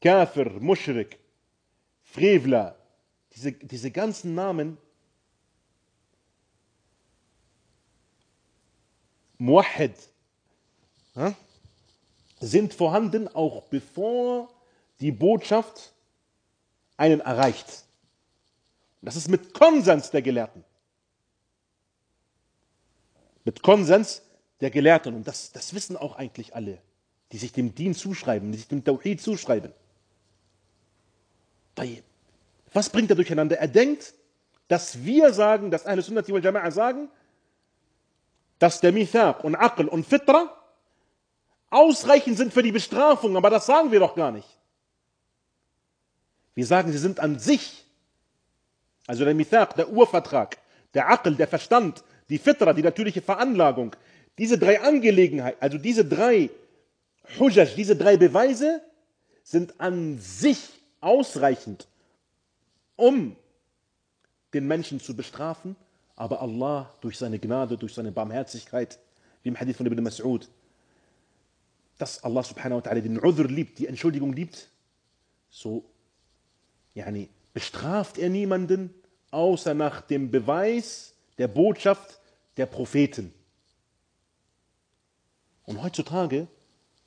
Kafir, Mushrik, Frevler, diese, diese ganzen Namen, Muahid, sind vorhanden, auch bevor die Botschaft einen erreicht. Das ist mit Konsens der Gelehrten. Mit Konsens der Gelehrten. Und das, das wissen auch eigentlich alle, die sich dem Dien zuschreiben, die sich dem Tawhid zuschreiben. Was bringt er durcheinander? Er denkt, dass wir sagen, dass Ahl Sunnati wal Jama'a sagen, dass der Mithaq und Aql und Fitra ausreichend sind für die Bestrafung, aber das sagen wir doch gar nicht. Wir sagen, sie sind an sich, also der Mithaq, der Urvertrag, der Aql, der Verstand, die Fitra, die natürliche Veranlagung, diese drei Angelegenheiten, also diese drei Hujjaj, diese drei Beweise sind an sich ausreichend, um den Menschen zu bestrafen, aber Allah durch seine Gnade, durch seine Barmherzigkeit, wie im Hadith von Ibn Mas'ud, dass Allah subhanahu wa ta'ala den Udhr liebt, die Entschuldigung liebt, so yani, bestraft er niemanden, außer nach dem Beweis der Botschaft der Propheten. Und heutzutage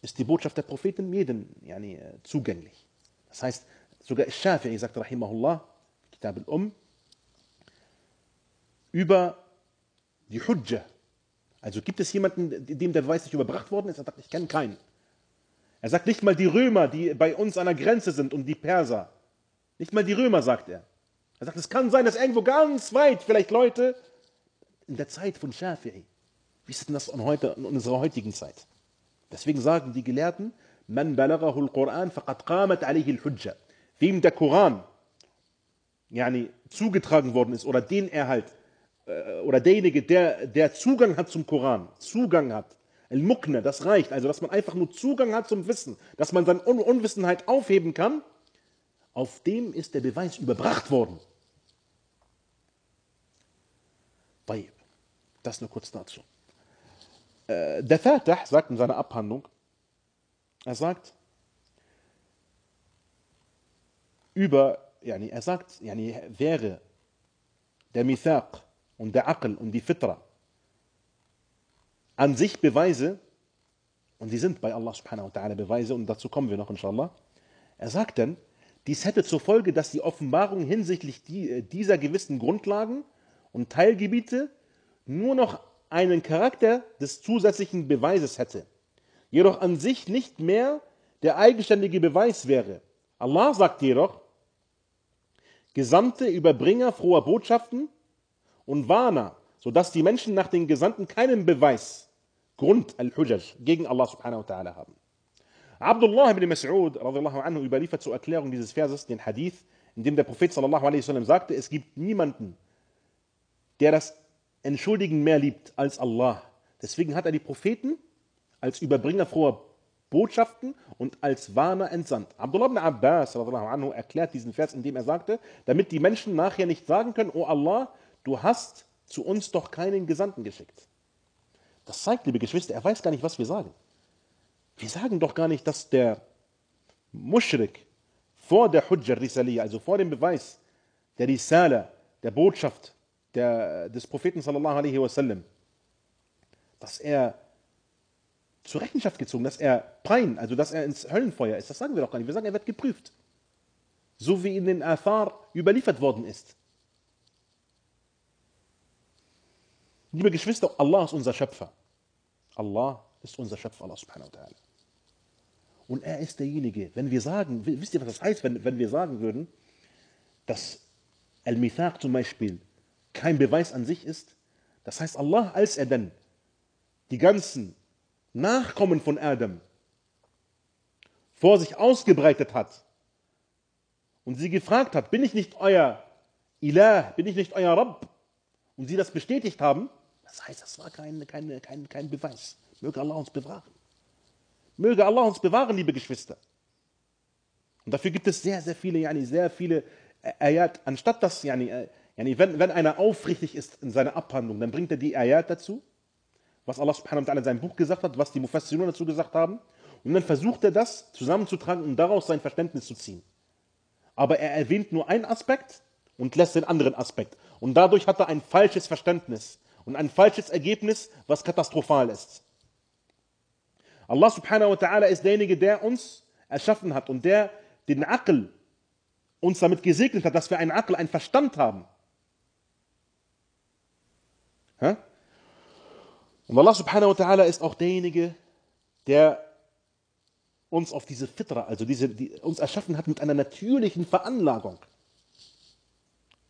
ist die Botschaft der Propheten jedem yani, zugänglich. Das heißt, sogar Shafi'i sagt, Rahimahullah, Kitab al-Um, über die Hujjah, also gibt es jemanden, dem der Beweis nicht überbracht worden ist? Er sagt, ich kenne keinen. Er sagt nicht mal die Römer, die bei uns an der Grenze sind und die Perser. Nicht mal die Römer, sagt er. Er sagt, es kann sein, dass irgendwo ganz weit vielleicht Leute in der Zeit von Shafi'i, wie ist denn das in, heute, in unserer heutigen Zeit? Deswegen sagen die Gelehrten, man balaghahu al-Quran faqad qamat alayhi al-Hujja. Wem der Koran yani, zugetragen worden ist oder den er halt äh, oder derjenige, der, der Zugang hat zum Koran, Zugang hat, Al-Mukna, das reicht, also dass man einfach nur Zugang hat zum Wissen, dass man seine Un Unwissenheit aufheben kann, auf dem ist der Beweis überbracht worden. Das nur kurz dazu. Äh, der Fatah sagt in seiner Abhandlung, er sagt, über, yani, er sagt, yani, wäre der Mithaq und der Aql und die Fitra an sich Beweise, und sie sind bei Allah subhanahu wa ta'ala Beweise, und dazu kommen wir noch, inshallah. Er sagt dann, dies hätte zur Folge, dass die Offenbarung hinsichtlich äh, dieser gewissen Grundlagen und Teilgebiete nur noch einen Charakter des zusätzlichen Beweises hätte, jedoch an sich nicht mehr der eigenständige Beweis wäre. Allah sagt jedoch, Gesandte, Überbringer froher Botschaften und Warner, sodass die Menschen nach den Gesandten keinen Beweis, Grund al-Hujjaj, gegen Allah subhanahu wa ta'ala haben. Abdullah ibn Mas'ud anhu überliefert zur Erklärung dieses Verses den Hadith, in dem der Prophet sallallahu alaihi wasallam sagte, es gibt niemanden, der das Entschuldigen mehr liebt als Allah. Deswegen hat er die Propheten als Überbringer froher Botschaften und als Warner entsandt. Abdullah ibn Abbas anhu, erklärt diesen Vers, indem er sagte, damit die Menschen nachher nicht sagen können, oh Allah, du hast zu uns doch keinen Gesandten geschickt. Das zeigt, liebe Geschwister, er weiß gar nicht, was wir sagen. Wir sagen doch gar nicht, dass der Mushrik vor der Hujja Risaliya, also vor dem Beweis der Risala, der Botschaft der, des Propheten sallallahu alaihi wasallam, dass er zur Rechenschaft gezogen, dass er Pein, also dass er ins Höllenfeuer ist. Das sagen wir doch gar nicht. Wir sagen, er wird geprüft. So wie in den Athar überliefert worden ist. Liebe Geschwister, Allah ist unser Schöpfer. Allah ist unser Schöpfer, Allah subhanahu wa ta'ala. Und er ist derjenige, wenn wir sagen, wisst ihr, was das heißt, wenn, wenn wir sagen würden, dass Al-Mithaq zum Beispiel kein Beweis an sich ist? Das heißt, Allah, als er dann die ganzen Nachkommen von Adam vor sich ausgebreitet hat und sie gefragt hat, bin ich nicht euer Ilah, bin ich nicht euer Rabb? Und sie das bestätigt haben, das heißt, das war kein, kein, kein, kein Beweis. Möge Allah uns bewahren. Möge Allah uns bewahren, liebe Geschwister. Und dafür gibt es sehr, sehr viele, yani, sehr viele Ayat, anstatt dass, yani, äh, yani, wenn, wenn einer aufrichtig ist in seiner Abhandlung, dann bringt er die Ayat dazu, was Allah subhanahu wa ta'ala in seinem Buch gesagt hat, was die Mufassirun dazu gesagt haben, und dann versucht er das zusammenzutragen und daraus sein Verständnis zu ziehen. aber er erwähnt nur einen Aspekt und lässt den anderen Aspekt. Und dadurch hat er ein falsches Verständnis und ein falsches Ergebnis, was katastrophal ist. Allah subhanahu wa ta'ala ist derjenige, der uns erschaffen hat und der den Akl uns damit gesegnet hat, dass wir einen Akl, einen Verstand haben. Und Allah subhanahu wa ta'ala ist auch derjenige, der uns auf diese Fitra, also diese, die, uns erschaffen hat mit einer natürlichen Veranlagung.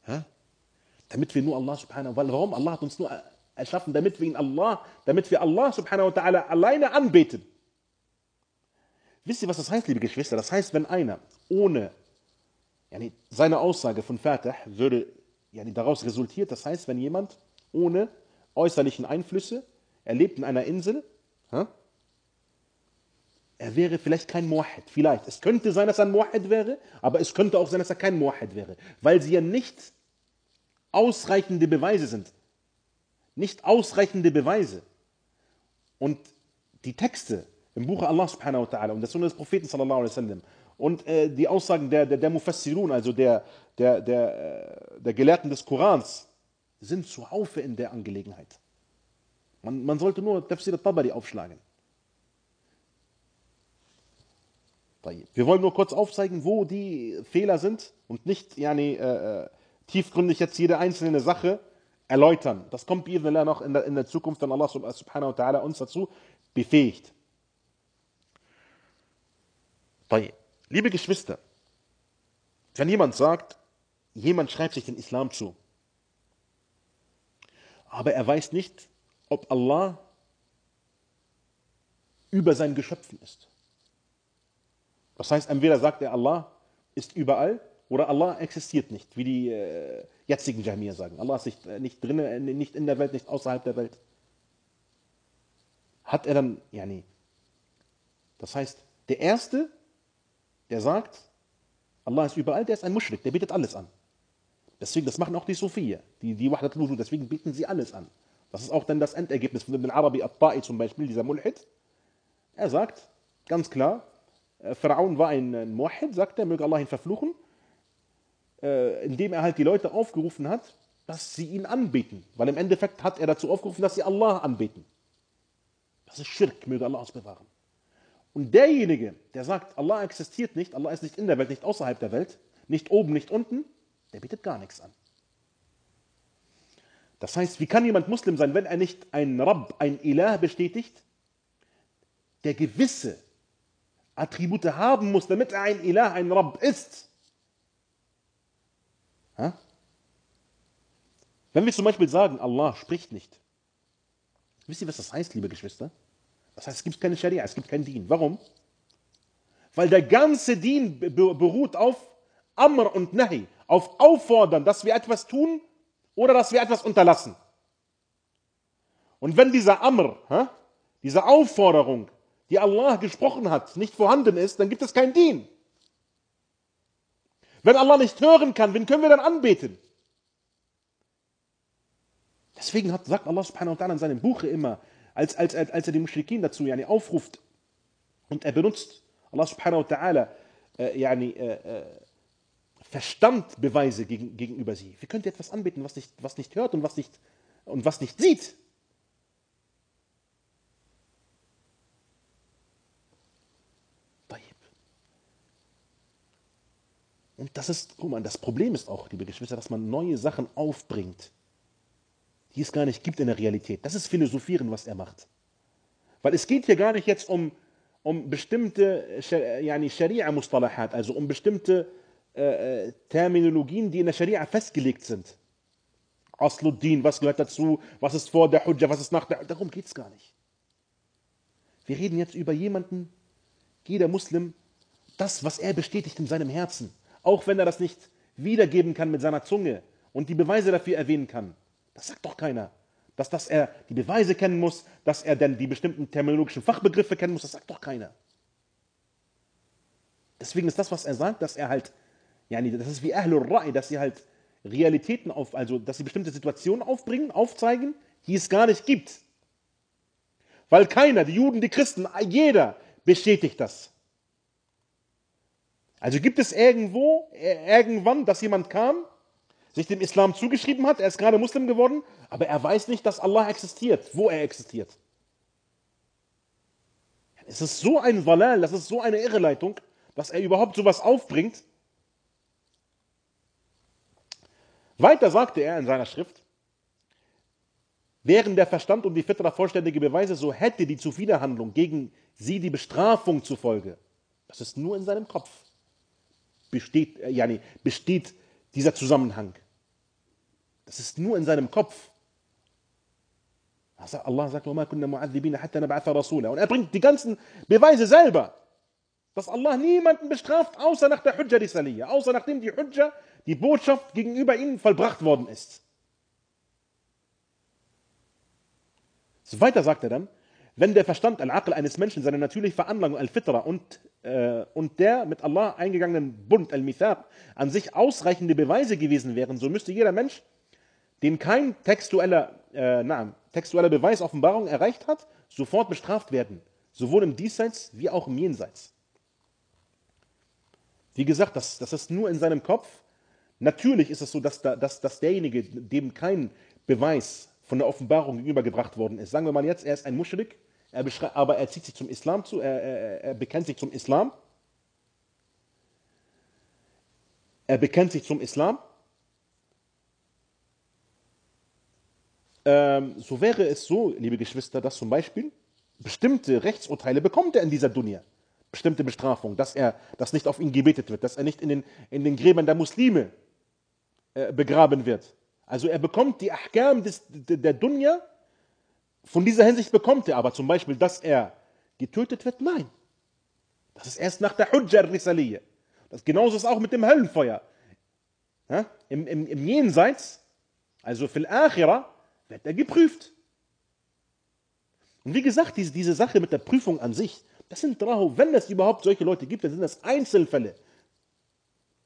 Ja? Damit wir nur Allah subhanahu wa ta'ala, warum? Allah hat uns nur erschaffen, damit wir ihn Allah, damit wir Allah subhanahu wa ta'ala alleine anbeten. Wisst ihr, was das heißt, liebe Geschwister? Das heißt, wenn einer ohne yani, seine Aussage von Fatah würde yani, daraus resultiert, das heißt, wenn jemand ohne äußerlichen Einflüsse, er lebt in einer Insel, er wäre vielleicht kein Muahid, vielleicht. Es könnte sein, dass er ein Muahid wäre, aber es könnte auch sein, dass er kein Muahid wäre, weil sie ja nicht ausreichende Beweise sind. Nicht ausreichende Beweise. Und die Texte im Buche Allah subhanahu wa ta'ala und der Sunna des Propheten sallallahu alaihi wasallam und äh, die Aussagen der, der, der Mufassirun, also der, der, der, äh, der Gelehrten des Korans, sind zu Haufe in der Angelegenheit. Man, man sollte nur Tafsir al-Tabari aufschlagen. Wir wollen nur kurz aufzeigen, wo die Fehler sind und nicht yani, äh, äh tiefgründig jetzt jede einzelne Sache erläutern. Das kommt bi'idhnillah noch in der, in der Zukunft, wenn Allah subhanahu wa ta'ala uns dazu befähigt. Liebe Geschwister, wenn jemand sagt, jemand schreibt sich den Islam zu, aber er weiß nicht, ob Allah über seinen Geschöpfen ist. Das heißt, entweder sagt er, Allah ist überall oder Allah existiert nicht, wie die äh, jetzigen Jahmiya sagen. Allah ist nicht, äh, nicht drin, äh, nicht in der Welt, nicht außerhalb der Welt. Hat er dann, ja nee. Das heißt, der Erste, der sagt, Allah ist überall, der ist ein Muschrik, der betet alles an. Deswegen, das machen auch die Sophia, die, die Wahdat Luju, deswegen beten sie alles an. Das ist auch dann das Endergebnis von dem Arabi At-Ta'i zum Beispiel, dieser Mulhid. Er sagt ganz klar, äh, Pharaon war ein, ein Muahid, sagt er, möge Allah ihn verfluchen, äh, indem er halt die Leute aufgerufen hat, dass sie ihn anbeten. Weil im Endeffekt hat er dazu aufgerufen, dass sie Allah anbeten. Das ist Schirk, möge Allah uns bewahren. Und derjenige, der sagt, Allah existiert nicht, Allah ist nicht in der Welt, nicht außerhalb der Welt, nicht oben, nicht unten, der bietet gar nichts an. Das heißt, wie kann jemand Muslim sein, wenn er nicht ein Rabb, ein Ilah bestätigt, der gewisse Attribute haben muss, damit er ein Ilah, ein Rabb ist. Ha? Wenn wir zum Beispiel sagen, Allah spricht nicht, wisst ihr, was das heißt, liebe Geschwister? Das heißt, es gibt keine Scharia, es gibt keinen Dien. Warum? Weil der ganze Dien beruht auf Amr und Nahi, auf Auffordern, dass wir etwas tun oder dass wir etwas unterlassen. Und wenn dieser Amr, diese Aufforderung die Allah gesprochen hat, nicht vorhanden ist, dann gibt es kein Dien. Wenn Allah nicht hören kann, wen können wir dann anbeten? Deswegen hat, sagt Allah subhanahu wa ta'ala in seinem Buche immer, als, als, als er die Mushrikin dazu yani, aufruft und er benutzt Allah subhanahu wa ta'ala äh, yani, äh, äh, Verstandbeweise gegen, gegenüber sie. Wie könnt ihr etwas anbeten, was nicht, was nicht hört und was nicht, und was nicht sieht? Und das ist, guck mal, das Problem ist auch, liebe Geschwister, dass man neue Sachen aufbringt, die es gar nicht gibt in der Realität. Das ist Philosophieren, was er macht. Weil es geht hier gar nicht jetzt um, um bestimmte yani Scharia-Mustalahat, also um bestimmte äh, äh, Terminologien, die in der Scharia festgelegt sind. Asluddin, was gehört dazu, was ist vor der Hujja, was ist nach der Darum geht es gar nicht. Wir reden jetzt über jemanden, jeder Muslim, das, was er bestätigt in seinem Herzen auch wenn er das nicht wiedergeben kann mit seiner Zunge und die Beweise dafür erwähnen kann. Das sagt doch keiner. Dass, dass er die Beweise kennen muss, dass er dann die bestimmten terminologischen Fachbegriffe kennen muss, das sagt doch keiner. Deswegen ist das, was er sagt, dass er halt, ja, das ist wie Ahlul Ra'i, dass sie halt Realitäten auf, also dass sie bestimmte Situationen aufbringen, aufzeigen, die es gar nicht gibt. Weil keiner, die Juden, die Christen, jeder bestätigt das. Also gibt es irgendwo, äh, irgendwann, dass jemand kam, sich dem Islam zugeschrieben hat, er ist gerade Muslim geworden, aber er weiß nicht, dass Allah existiert, wo er existiert. Es ist so ein Walal, das ist so eine Irreleitung, dass er überhaupt sowas aufbringt. Weiter sagte er in seiner Schrift, wären der Verstand und die Fitra vollständige Beweise, so hätte die Zuwiderhandlung gegen sie die Bestrafung zufolge. Das ist nur in seinem Kopf. Besteht, äh, yani, besteht dieser Zusammenhang. Das ist nur in seinem Kopf. Allah sagt, Und er bringt die ganzen Beweise selber, dass Allah niemanden bestraft, außer nach der Hujja Risaliyya, außer nachdem die Hujja, die Botschaft gegenüber ihnen vollbracht worden ist. So weiter sagt er dann, wenn der Verstand, Al-Aql eines Menschen, seine natürliche Veranlagung, Al-Fitra und, äh, und der mit Allah eingegangenen Bund, Al-Mithaq, an sich ausreichende Beweise gewesen wären, so müsste jeder Mensch, den kein textueller, äh, na, textueller Beweis, Offenbarung erreicht hat, sofort bestraft werden, sowohl im Diesseits wie auch im Jenseits. Wie gesagt, das, das ist nur in seinem Kopf. Natürlich ist es so, dass, da, dass, dass derjenige, dem kein Beweis von der Offenbarung gegenübergebracht worden ist, sagen wir mal jetzt, er ist ein Muschrik, er aber er zieht sich zum Islam zu, er, er, er bekennt sich zum Islam. Er bekennt sich zum Islam Ähm, so wäre es so, liebe Geschwister, dass zum Beispiel bestimmte Rechtsurteile bekommt er in dieser Dunya. Bestimmte Bestrafung, dass er, dass nicht auf ihn gebetet wird, dass er nicht in den, in den Gräbern der Muslime äh, begraben wird. Also er bekommt die Ahkam des, der Dunya, von dieser Hinsicht bekommt er aber zum Beispiel, dass er getötet wird, nein. Das ist erst nach der Hujja Risaliyya. Das genauso ist auch mit dem Höllenfeuer. Ja? Im, im, Im Jenseits, also fil Akhirah, wird er geprüft. Und wie gesagt, diese, diese Sache mit der Prüfung an sich, das sind Rahu, wenn es überhaupt solche Leute gibt, dann sind das Einzelfälle.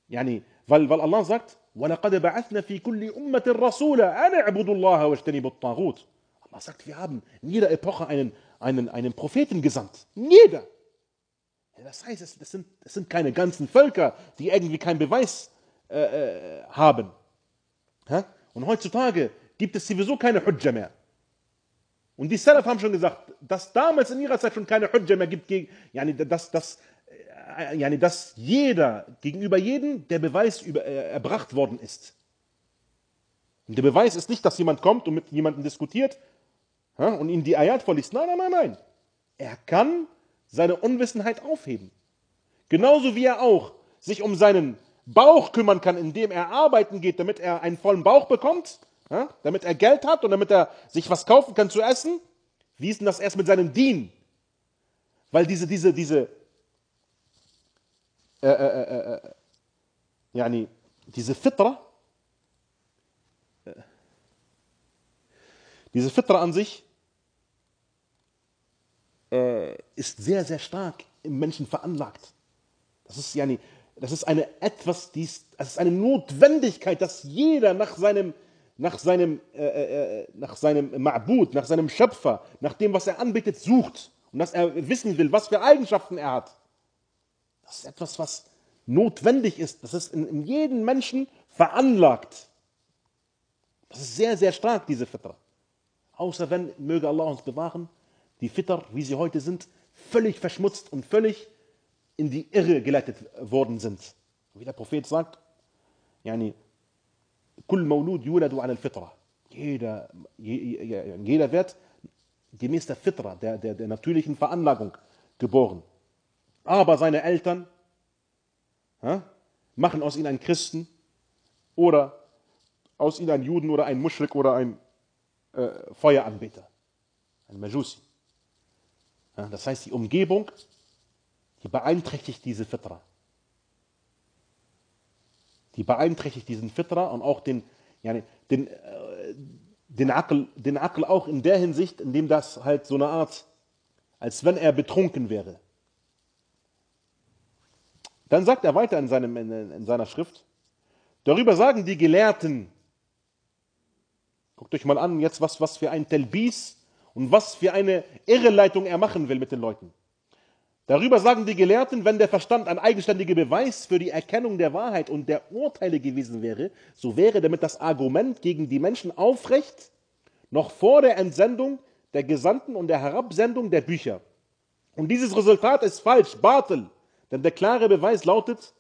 Yani, weil, weil Allah sagt, وَلَقَدْ بَعَثْنَا فِي كُلِّ أُمَّةٍ رَسُولًا أَنَا اعْبُدُوا اللَّهَ وَاجْتَنِبُوا الطَّاغُوتِ Allah sagt, wir haben in jeder Epoche einen, einen, einen Propheten gesandt. Jeder. Das heißt, es, das, sind, das sind keine ganzen Völker, die irgendwie keinen Beweis äh, äh haben. Und heutzutage gibt es sowieso keine Hujja mehr. Und die Salaf haben schon gesagt, dass damals in ihrer Zeit schon keine Hujja mehr gibt, yani, dass, dass, äh, yani, dass jeder, gegenüber jedem, der Beweis über, äh, erbracht worden ist. Und der Beweis ist nicht, dass jemand kommt und mit jemandem diskutiert ja, und ihm die Ayat vorliest. Nein, nein, nein, nein. Er kann seine Unwissenheit aufheben. Genauso wie er auch sich um seinen Bauch kümmern kann, indem er arbeiten geht, damit er einen vollen Bauch bekommt ja, damit er Geld hat und damit er sich was kaufen kann zu essen. Wie ist denn das erst mit seinem Dien? Weil diese, diese, diese, äh, äh, äh, äh yani, diese Fitra, äh, diese Fitra an sich äh, ist sehr, sehr stark im Menschen veranlagt. Das ist, yani, das ist eine etwas, dies, das ist eine Notwendigkeit, dass jeder nach seinem nach seinem, äh, äh, äh, nach seinem Ma'bud, nach seinem Schöpfer, nach dem, was er anbetet, sucht und dass er wissen will, was für Eigenschaften er hat. Das ist etwas, was notwendig ist. Das ist in, in jedem Menschen veranlagt. Das ist sehr, sehr stark, diese Fitra. Außer wenn, möge Allah uns bewahren, die Fitr, wie sie heute sind, völlig verschmutzt und völlig in die Irre geleitet worden sind. Wie der Prophet sagt, yani, Kull Maulud yuladu ala al-Fitra. Jeder, jeder wird gemäß der Fitra, der, der, der natürlichen Veranlagung geboren. Aber seine Eltern ja, machen aus ihm einen Christen oder aus ihm einen Juden oder einen Muschrik oder einen äh, Feueranbeter, einen Majusi. Ja, das heißt, die Umgebung, die beeinträchtigt diese Fitra die beeinträchtigt diesen Fitra und auch den, yani, den, äh, den, Akl, den Akl auch in der Hinsicht, in dem das halt so eine Art, als wenn er betrunken wäre. Dann sagt er weiter in, seinem, in, in seiner Schrift, darüber sagen die Gelehrten, guckt euch mal an, jetzt was, was für ein Telbis und was für eine Irreleitung er machen will mit den Leuten. Darüber sagen die Gelehrten, wenn der Verstand ein eigenständiger Beweis für die Erkennung der Wahrheit und der Urteile gewesen wäre, so wäre damit das Argument gegen die Menschen aufrecht, noch vor der Entsendung der Gesandten und der Herabsendung der Bücher. Und dieses Resultat ist falsch, Bartel, denn der klare Beweis lautet,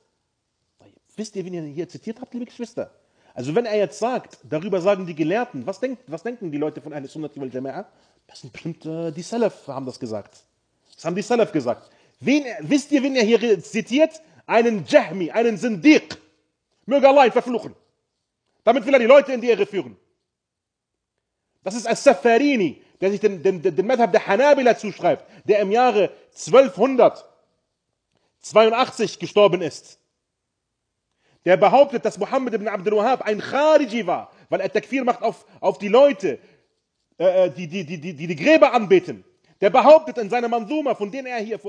wisst ihr, wen ihr hier zitiert habt, liebe Geschwister? Also wenn er jetzt sagt, darüber sagen die Gelehrten, was, denkt, was denken die Leute von Ahl Sunnati wal Jama'a? Das sind bestimmt äh, die Salaf haben das gesagt. Das haben die Salaf gesagt. Wen, wisst ihr, wen er hier zitiert? Einen Jahmi, einen Sindiq. Möge Allah ihn verfluchen. Damit will er die Leute in die Irre führen. Das ist As-Safarini, der sich den, den, den Madhab der Hanabila zuschreibt, der im Jahre 1282 gestorben ist. Der behauptet, dass Muhammad ibn Abdul Wahab ein Khariji war, weil er Takfir macht auf, auf die Leute, äh, die, die, die, die, die die Gräber anbeten. Der behauptet in seiner Manzuma, von denen er hier,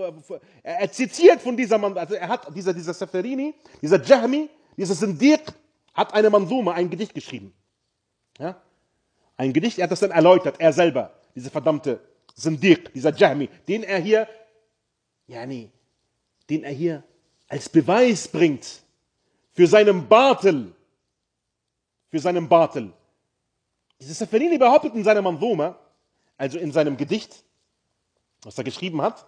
er zitiert von dieser Manzuma, also er hat, dieser, dieser Safarini, dieser Jahmi, dieser Sindiq, hat eine Manzuma, ein Gedicht geschrieben. Ja? Ein Gedicht, er hat das dann erläutert, er selber, dieser verdammte Sindiq, dieser Jahmi, den er hier, yani, den er hier als Beweis bringt für seinen Bartel, für seinen Bartel. Dieser Safarini behauptet in seiner Manzuma, also in seinem Gedicht, was er geschrieben hat.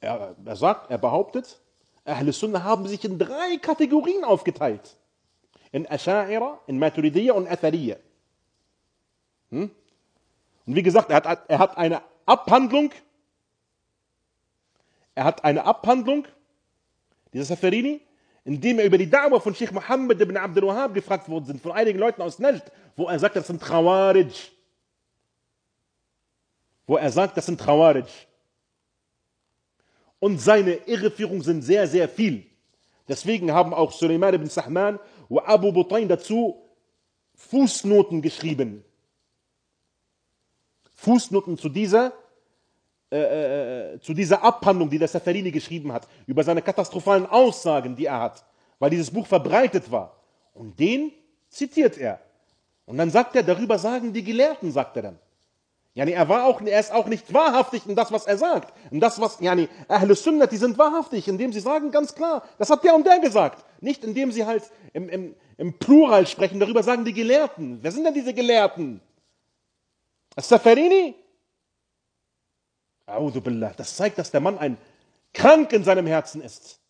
Er, er sagt, er behauptet, Ahl Sunnah haben sich in drei Kategorien aufgeteilt. In Asha'ira, in Maturidiyya und Athariyya. Hm? Und wie gesagt, er hat, er hat eine Abhandlung, er hat eine Abhandlung, dieser Safarini, in dem er über die Da'wah von Sheikh Muhammad ibn Abdul Wahab gefragt worden sind, von einigen Leuten aus Najd, wo er sagt, das sind Khawarij wo er sagt, das sind Trawarij. Und seine Irreführungen sind sehr, sehr viel. Deswegen haben auch Suleiman ibn Sahman und Abu Butain dazu Fußnoten geschrieben. Fußnoten zu dieser, äh, äh, zu dieser Abhandlung, die der Safarini geschrieben hat, über seine katastrophalen Aussagen, die er hat, weil dieses Buch verbreitet war. Und den zitiert er. Und dann sagt er, darüber sagen die Gelehrten, sagt er dann. Yani er, war auch, er ist auch nicht wahrhaftig in das, was er sagt. In das, was, yani, Ahle Sunnah, die sind wahrhaftig, indem sie sagen ganz klar, das hat der und der gesagt. Nicht indem sie halt im, im, im Plural sprechen, darüber sagen die Gelehrten. Wer sind denn diese Gelehrten? As-Safarini? Billah. Das zeigt, dass der Mann ein krank in seinem Herzen ist.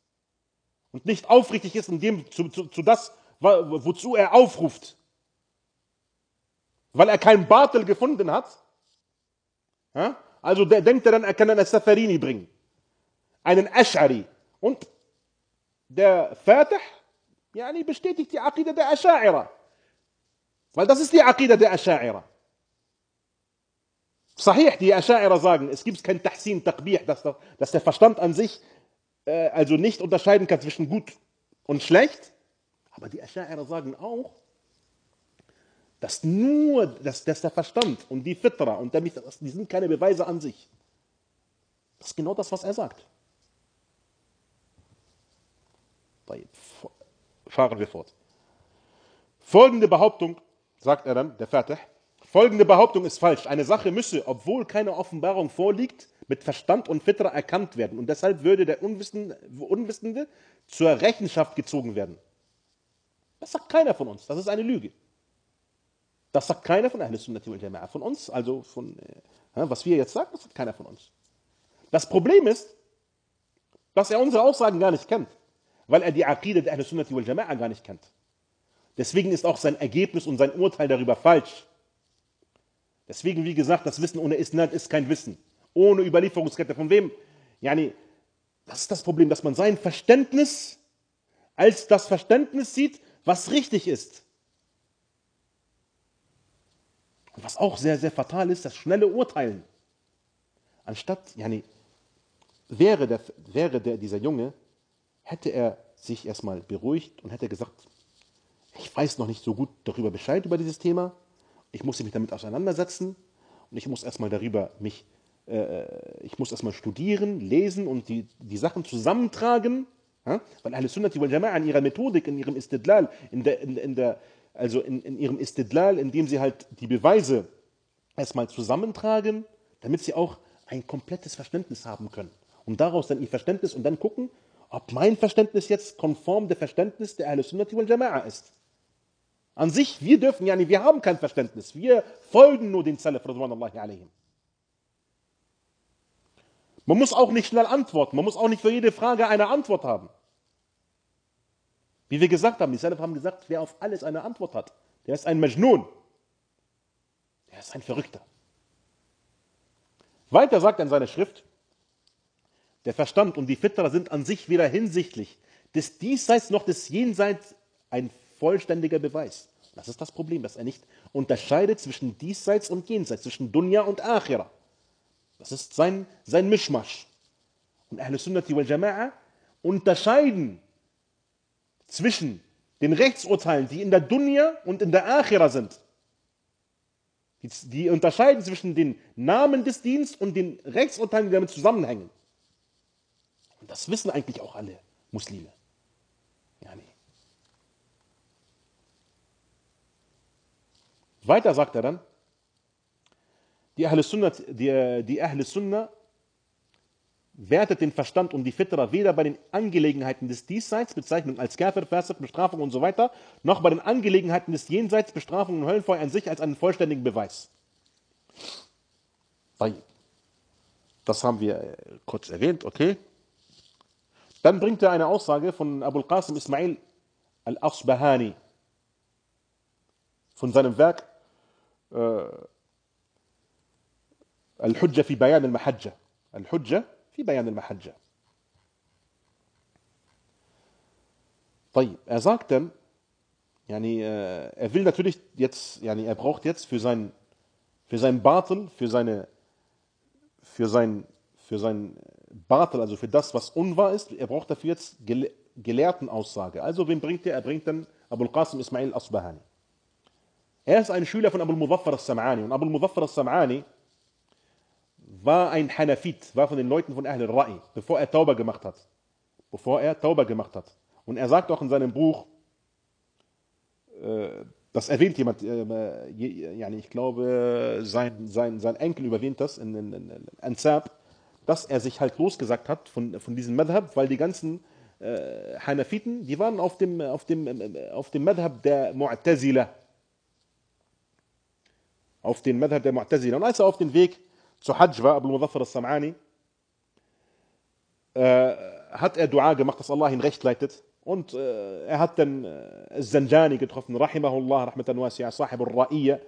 Und nicht aufrichtig ist in dem, zu, zu, zu das, wozu er aufruft. Weil er keinen Bartel gefunden hat, ja? Also der denkt dann, er kann einen Safarini bringen. Einen Ash'ari. Und der Fatih yani bestätigt die Aqidah der Asha'ira. Weil das ist die Aqidah der Asha'ira. Sahih, die Asha'ira sagen, es gibt kein Tahsin, Taqbih, dass, dass der Verstand an sich äh, also nicht unterscheiden kann zwischen gut und schlecht. Aber die Asha'ira sagen auch, dass nur dass, dass der Verstand und die Fitra und der, die sind keine Beweise an sich. Das ist genau das, was er sagt. Fahren wir fort. Folgende Behauptung, sagt er dann, der Vater, folgende Behauptung ist falsch. Eine Sache müsse, obwohl keine Offenbarung vorliegt, mit Verstand und Fitra erkannt werden. Und deshalb würde der Unwissende, Unwissende zur Rechenschaft gezogen werden. Das sagt keiner von uns. Das ist eine Lüge. Das sagt keiner von Ahl Sunnati wal Jama'a. Von uns, also von, äh, was wir jetzt sagen, das sagt keiner von uns. Das Problem ist, dass er unsere Aussagen gar nicht kennt, weil er die Aqide der Ahl Sunnati wal Jama'a gar nicht kennt. Deswegen ist auch sein Ergebnis und sein Urteil darüber falsch. Deswegen, wie gesagt, das Wissen ohne Isnad ist kein Wissen. Ohne Überlieferungskette. Von wem? Yani, das ist das Problem, dass man sein Verständnis als das Verständnis sieht, was richtig ist. Und was auch sehr, sehr fatal ist, das schnelle Urteilen. Anstatt, yani, wäre, der, wäre der, dieser Junge, hätte er sich erstmal beruhigt und hätte gesagt, ich weiß noch nicht so gut darüber Bescheid über dieses Thema, ich muss mich damit auseinandersetzen und ich muss erstmal darüber mich, äh, ich muss erstmal studieren, lesen und die, die Sachen zusammentragen, ja? weil alle Sunnati wal Jama'a in ihrer Methodik, in ihrem Istidlal, in der, in, in der also in, in ihrem Istidlal, indem sie halt die Beweise erstmal zusammentragen, damit sie auch ein komplettes Verständnis haben können. und daraus dann ihr Verständnis und dann gucken, ob mein Verständnis jetzt konform der Verständnis der Ahlus Sunnati wal Jama'a ist. An sich, wir dürfen ja nicht, wir haben kein Verständnis. Wir folgen nur den Salaf. Man muss auch nicht schnell antworten. Man muss auch nicht für jede Frage eine Antwort haben. Wie wir gesagt haben, die Salaf haben gesagt, wer auf alles eine Antwort hat, der ist ein Majnun. Der ist ein Verrückter. Weiter sagt er in seiner Schrift, der Verstand und die Fitra sind an sich weder hinsichtlich des Diesseits noch des Jenseits ein vollständiger Beweis. Das ist das Problem, dass er nicht unterscheidet zwischen Diesseits und Jenseits, zwischen Dunya und Akhira. Das ist sein, sein Mischmasch. Und Ahl Sunnati wal Jama'a unterscheiden zwischen den Rechtsurteilen, die in der Dunya und in der Akhira sind. Die, die unterscheiden zwischen den Namen des Dienstes und den Rechtsurteilen, die damit zusammenhängen. Und das wissen eigentlich auch alle Muslime. Ja, nee. Weiter sagt er dann, die Ahl Sunnah, die, die Ahl Sunnah wertet den Verstand und die Fitra weder bei den Angelegenheiten des Diesseits, Bezeichnung als Kafir, Fasik, Bestrafung und so weiter, noch bei den Angelegenheiten des Jenseits, Bestrafung und Höllenfeuer an sich als einen vollständigen Beweis. Das haben wir äh, kurz erwähnt, okay. Dann bringt er eine Aussage von Abu al-Qasim Ismail al-Asbahani von seinem Werk äh, Al-Hujja fi Bayan al-Mahajja. Al-Hujja fi Bayan al-Mahajja. طيب, er sagt dann, yani, äh, er will natürlich jetzt, yani, er braucht jetzt für sein, für sein Batel, für seine, für sein, für sein Batel, also für das, was unwahr ist, er braucht dafür jetzt Gele Gelehrtenaussage. Also wen bringt er? Er bringt dann Abul Qasim Ismail Asbahani. Er ist ein Schüler von Abul Muzaffar al-Sam'ani. Und Abul Muzaffar al-Sam'ani war ein Hanafit, war von den Leuten von Ahl al-Ra'i, bevor er Tauber gemacht hat. Bevor er Tauber gemacht hat. Und er sagt auch in seinem Buch, äh, das erwähnt jemand, äh, ich glaube, sein, sein, sein Enkel überwähnt das in, in, in Ansab, dass er sich halt losgesagt hat von, von diesem Madhab, weil die ganzen äh, Hanafiten, die waren auf dem, auf dem, äh, auf dem Madhab der Mu'tazila. Auf den Madhab der Mu'tazila. Und als er auf den Weg zu Hajj war, Abu Muzaffar al-Sam'ani, äh, hat er Dua gemacht, dass Allah ihn recht leitet. Und äh, er hat dann äh, Zanjani getroffen, Rahimahullah, Rahmatan Wasi'a, Sahib al-Ra'iyya,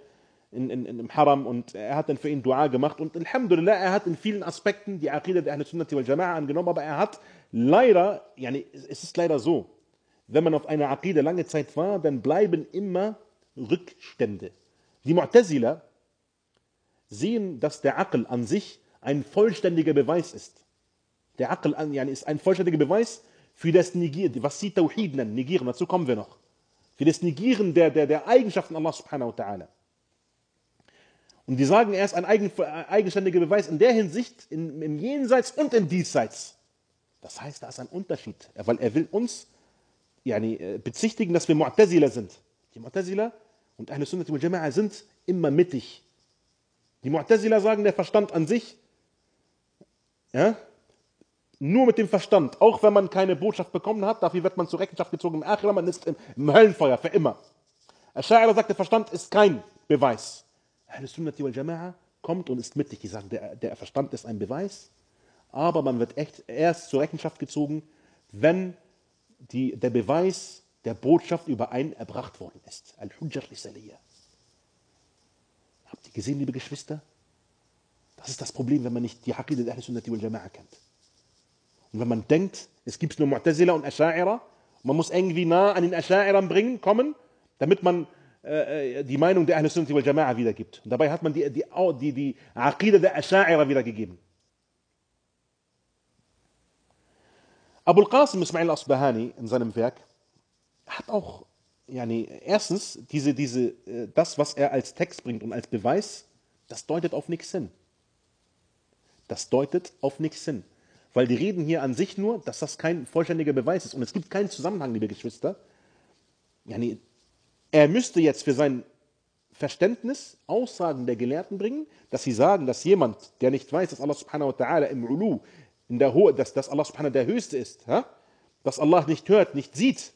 in, in, im Haram und er hat dann für ihn Dua gemacht und Alhamdulillah, er hat in vielen Aspekten die Aqidah der Ahl Sunnati wal Jama'a angenommen, aber er hat leider, yani, es ist leider so, wenn man auf einer Aqidah lange Zeit war, dann bleiben immer Rückstände. Die Mu'tazila sehen, dass der Aql an sich ein vollständiger Beweis ist. Der Aql ist ein vollständiger Beweis für das Negieren, was sie Tawhid nennen, Negieren, dazu kommen wir noch. Für das Negieren der, der, der Eigenschaften Allah subhanahu wa ta'ala. Und die sagen, er ist ein eigenständiger Beweis in der Hinsicht, in, im Jenseits und im Diesseits. Das heißt, da ist ein Unterschied, weil er will uns yani, äh, bezichtigen, dass wir Mu'tazila sind. Die Mu'tazila und Ahl Sunnah wal Jama'a sind immer mittig. Die Mu'tazila sagen, der Verstand an sich, ja, nur mit dem Verstand, auch wenn man keine Botschaft bekommen hat, dafür wird man zur Rechenschaft gezogen im Akhira, man ist im, im Höllenfeuer für immer. Asha'ira sagt, der Verstand ist kein Beweis. Ahl Sunnati wal Jama'a kommt und ist mittig. Die sagen, der, der Verstand ist ein Beweis, aber man wird echt erst zur Rechenschaft gezogen, wenn die, der Beweis der Botschaft über einen erbracht worden ist. Lisaliyah. Gesehen, liebe Geschwister? Das ist das Problem, wenn man nicht die Haqid al Sunnati wal Jama'a kennt. Und wenn man denkt, es gibt nur Mu'tazila und Asha'ira, man muss irgendwie nah an den Asha'ira bringen, kommen, damit man äh, äh, die Meinung der Ahl-Sunnah wal Jama'a wiedergibt. Und dabei hat man die, die, die, die Aqidah der Asha'ira wiedergegeben. Abul Qasim Ismail Asbahani in seinem Werk hat auch, yani, erstens, diese, diese, äh, das, was er als Text bringt und als Beweis, das deutet auf nichts hin. Das deutet auf nichts hin. Weil die reden hier an sich nur, dass das kein vollständiger Beweis ist. Und es gibt keinen Zusammenhang, liebe Geschwister. Yani, er müsste jetzt für sein Verständnis Aussagen der Gelehrten bringen, dass sie sagen, dass jemand, der nicht weiß, dass Allah subhanahu wa ta'ala im Ulu in der Hohe, dass, dass Allah subhanahu der Höchste ist, ja? dass Allah nicht hört, nicht sieht,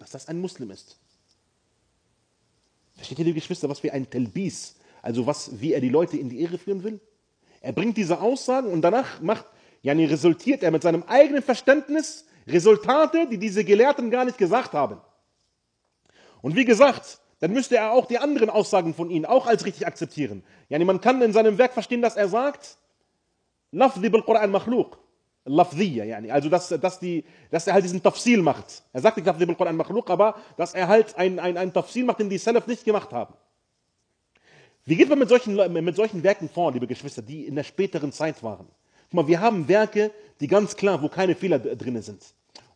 dass das ein Muslim ist. Versteht ihr, liebe Geschwister, was für ein Telbis, also was, wie er die Leute in die Irre führen will? Er bringt diese Aussagen und danach macht, yani resultiert er mit seinem eigenen Verständnis Resultate, die diese Gelehrten gar nicht gesagt haben. Und wie gesagt, dann müsste er auch die anderen Aussagen von ihnen auch als richtig akzeptieren. Yani man kann in seinem Werk verstehen, dass er sagt, Lafzi bil Quran makhluq. Lafziya, yani. Also, dass, dass, die, dass er halt diesen Tafsil macht. Er sagt nicht Lafzi bil Quran makhluq, aber dass er halt einen ein Tafsil macht, den die Salaf nicht gemacht haben. Wie geht man mit solchen, mit solchen Werken vor, liebe Geschwister, die in der späteren Zeit waren? Guck mal, wir haben Werke, die ganz klar, wo keine Fehler drin sind.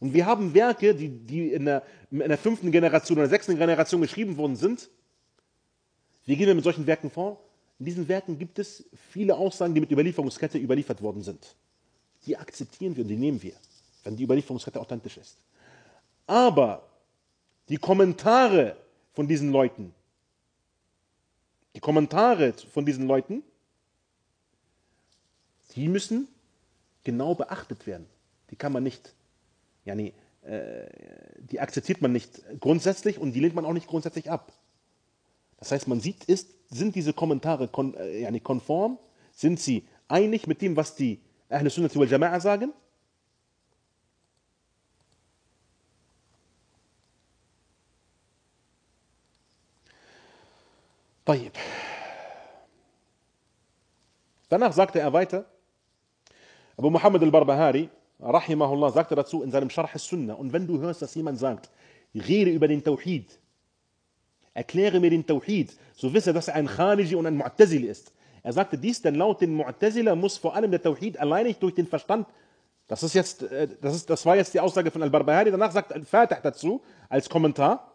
Und wir haben Werke, die, die in, der, in der fünften Generation oder sechsten Generation geschrieben worden sind. Wie gehen wir mit solchen Werken vor? In diesen Werken gibt es viele Aussagen, die mit Überlieferungskette überliefert worden sind. Die akzeptieren wir und die nehmen wir, wenn die Überlieferungskette authentisch ist. Aber die Kommentare von diesen Leuten, die Kommentare von diesen Leuten, die müssen genau beachtet werden. Die kann man nicht, yani, äh, die akzeptiert man nicht grundsätzlich und die lehnt man auch nicht grundsätzlich ab. Das heißt, man sieht, ist, sind diese Kommentare kon, äh, yani konform, sind sie einig mit dem, was die Sunnah wal Jama'a sagen? طيب. Danach sagte er weiter, Abu Muhammad al-Barbahari, rahimahullah, sagte dazu in seinem Sharh al-Sunnah, und wenn du hörst, dass jemand sagt, rede über den Tawhid, erkläre mir den Tawhid, so wisse, dass er ein Khariji und ein Mu'tazili ist. Er sagte dies, denn laut den Mu'tazila muss vor allem der Tawhid alleinig durch den Verstand, das ist jetzt, äh, das, ist, das war jetzt die Aussage von Al-Barbahari, danach sagt Al-Fatih dazu, als Kommentar,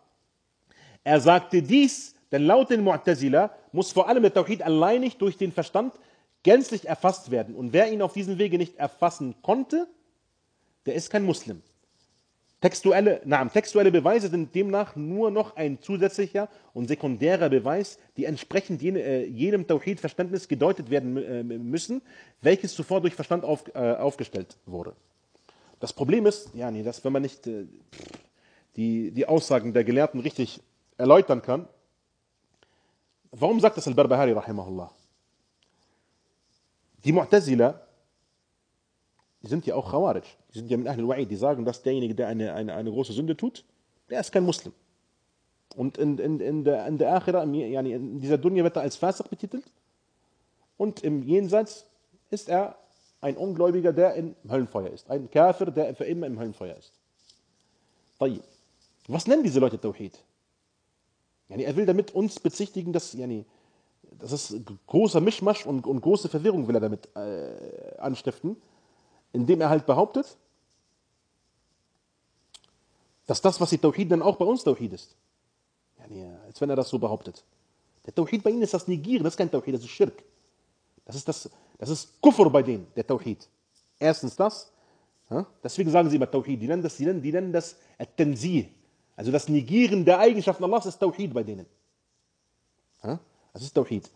er sagte dies, denn laut den Mu'tazila muss vor allem der Tawhid alleinig durch den Verstand gänzlich erfasst werden. Und wer ihn auf diesem Wege nicht erfassen konnte, der ist kein Muslim. Textuelle, na, textuelle Beweise sind demnach nur noch ein zusätzlicher und sekundärer Beweis, die entsprechend jene, äh, jenem Tawhid-Verständnis gedeutet werden äh, müssen, welches zuvor durch Verstand auf, äh, aufgestellt wurde. Das Problem ist, ja, nee, dass wenn man nicht äh, die, die Aussagen der Gelehrten richtig erläutern kann, warum sagt das Al-Barbahari, rahimahullah? Die Mu'tazila, die sind ja auch Khawarij, die sind ja mit Ahl al-Wa'id, die sagen, dass derjenige, der eine, eine, eine große Sünde tut, der ist kein Muslim. Und in, in, in der, in der Akhira, in dieser Dunya wird er als Fasik betitelt und im Jenseits ist er ein Ungläubiger, der im Höllenfeuer ist. Ein Kafir, der für immer im Höllenfeuer ist. Was nennen diese Leute Tawhid? Er will damit uns bezichtigen, dass das ist großer Mischmasch und, und große Verwirrung will er damit äh, anstiften, indem er halt behauptet, dass das, was die Tawhid dann auch bei uns Tawhid ist. Ja, nee, als wenn er das so behauptet. Der Tawhid bei ihnen ist das Negieren, das ist kein Tawhid, das ist Schirk. Das ist, das, das ist Kufr bei denen, der Tawhid. Erstens das, ja, deswegen sagen sie immer Tawhid, die nennen das, die nennen, die nennen das At-Tanzih, also das Negieren der Eigenschaften Allahs ist Tawhid bei denen. Ja? Das ist Tawhid.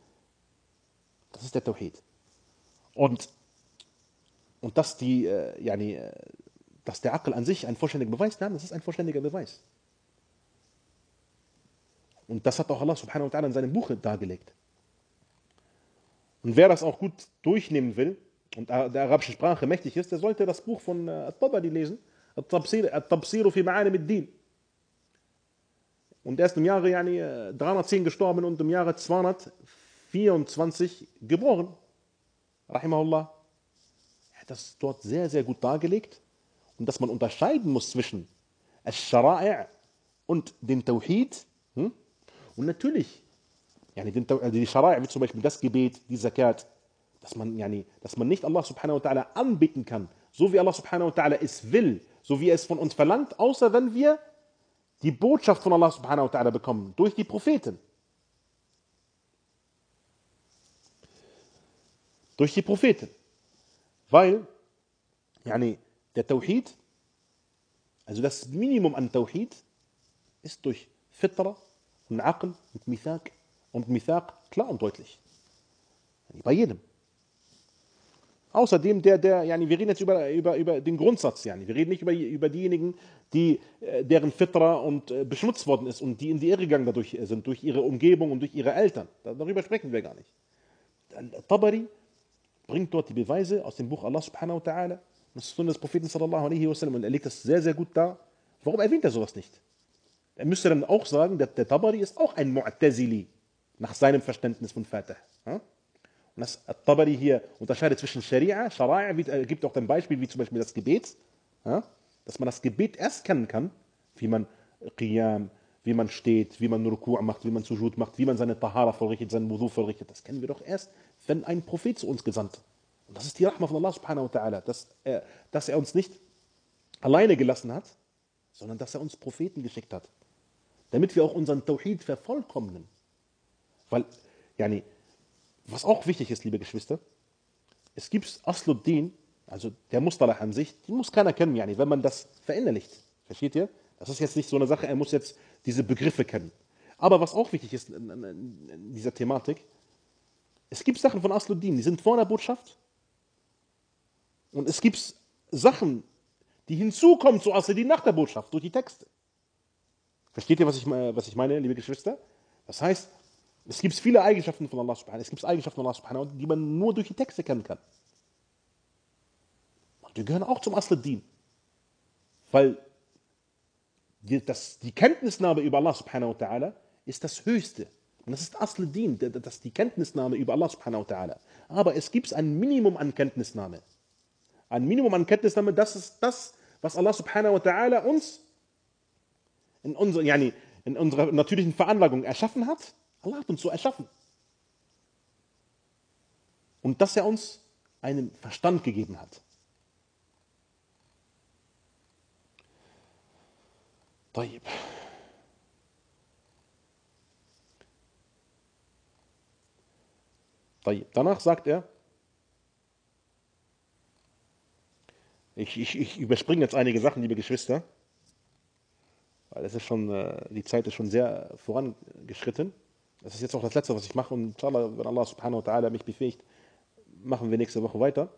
Das ist der Tawhid. Und, und dass, die, äh, yani, äh, dass der Akal an sich ein vollständiger Beweis, nein, das ist ein vollständiger Beweis. Und das hat auch Allah subhanahu wa ta'ala in seinem Buch dargelegt. Und wer das auch gut durchnehmen will und der arabischen Sprache mächtig ist, der sollte das Buch von äh, At-Tabari lesen, At-Tabsiru fi Ma'anim ad-Din. Und er ist im Jahre yani, 310 gestorben und im Jahre 224 geboren. Rahimahullah. Hat das dort sehr, sehr gut dargelegt. Und dass man unterscheiden muss zwischen Al-Shara'i' und dem Tawhid. Hm? Und natürlich, also die Shara'i' wie zum Beispiel das Gebet, die Zakat, dass man, dass man nicht Allah subhanahu wa ta'ala anbieten kann, so wie Allah subhanahu wa ta'ala es will, so wie er es von uns verlangt, außer wenn wir die Botschaft von Allah subhanahu wa ta'ala bekommen, durch die Propheten. Durch die Propheten. Weil, yani, der Tawhid, also das Minimum an Tawhid, ist durch Fitra und Aql und Mithaq und Mithaq klar und deutlich. Bei jedem. Außerdem, der, der, yani, wir reden jetzt über, über, über den Grundsatz, yani. wir reden nicht über, über diejenigen, die, äh, deren Fitra und äh, beschmutzt worden ist und die in die Irre gegangen dadurch sind, durch ihre Umgebung und durch ihre Eltern. Darüber sprechen wir gar nicht. Tabari bringt dort die Beweise aus dem Buch Allah subhanahu wa ta'ala, das Sunna des Propheten sallallahu alaihi wasallam und er legt das sehr, sehr gut dar. Warum erwähnt er sowas nicht? Er müsste dann auch sagen, der, der Tabari ist auch ein Mu'tazili, nach seinem Verständnis von Fatah. Und das Tabari hier unterscheidet zwischen Sharia, Shara'a, äh, gibt auch ein Beispiel, wie zum Beispiel das Gebet, dass man das Gebet erst kennen kann, wie man Qiyam, wie man steht, wie man Ruku' macht, wie man Sujud macht, wie man seine Tahara vollrichtet, seinen Wudu vollrichtet. Das kennen wir doch erst, wenn ein Prophet zu uns gesandt. Und das ist die Rahma von Allah subhanahu wa ta'ala, dass er, dass er uns nicht alleine gelassen hat, sondern dass er uns Propheten geschickt hat. Damit wir auch unseren Tawhid vervollkommnen. Weil, yani, was auch wichtig ist, liebe Geschwister, es gibt Asluddin, also der Mustalah an sich, die muss keiner kennen, yani, wenn man das verinnerlicht. Versteht ihr? Das ist jetzt nicht so eine Sache, er muss jetzt diese Begriffe kennen. Aber was auch wichtig ist in dieser Thematik, es gibt Sachen von Asluddin, die sind vor der Botschaft. Und es gibt Sachen, die hinzukommen zu Asluddin nach der Botschaft, durch die Texte. Versteht ihr, was ich, was ich meine, liebe Geschwister? Das heißt, es gibt viele Eigenschaften von Allah subhanahu Es gibt Eigenschaften von Allah subhanahu die man nur durch die Texte kennen kann. Und die gehören auch zum Asluddin. Weil die, das, die Kenntnisnahme über Allah subhanahu wa ta'ala ist das Höchste. Und das ist Asluddin, das ist die Kenntnisnahme über Allah subhanahu wa ta'ala. Aber es gibt ein Minimum an Kenntnisnahme. Ein Minimum an Kenntnisnahme, das ist das, was Allah subhanahu wa ta'ala uns in, unser, yani, in unserer natürlichen Veranlagung erschaffen hat Allah hat uns so erschaffen. Und dass er uns einen Verstand gegeben hat. طيب. Danach sagt er, ich, ich, ich überspringe jetzt einige Sachen, liebe Geschwister, weil es ist schon, äh, die Zeit ist schon sehr vorangeschritten. Das ist jetzt auch das Letzte, was ich mache. Und inshallah, wenn Allah subhanahu wa ta'ala mich befähigt, machen wir nächste Woche weiter.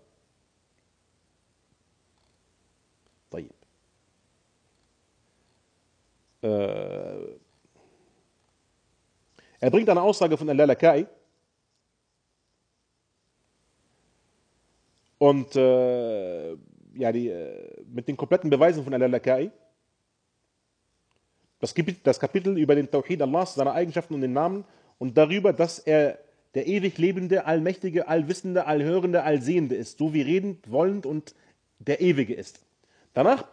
طيب. Äh, er bringt eine Aussage von Al-Lalakai. Und äh, ja, die, äh, mit den kompletten Beweisen von Al-Lalakai. Das, das Kapitel über den Tawhid Allahs, seine Eigenschaften und den Namen und darüber, dass er der ewig Lebende, Allmächtige, Allwissende, Allhörende, Allsehende ist, so wie redend, wollend und der Ewige ist. Danach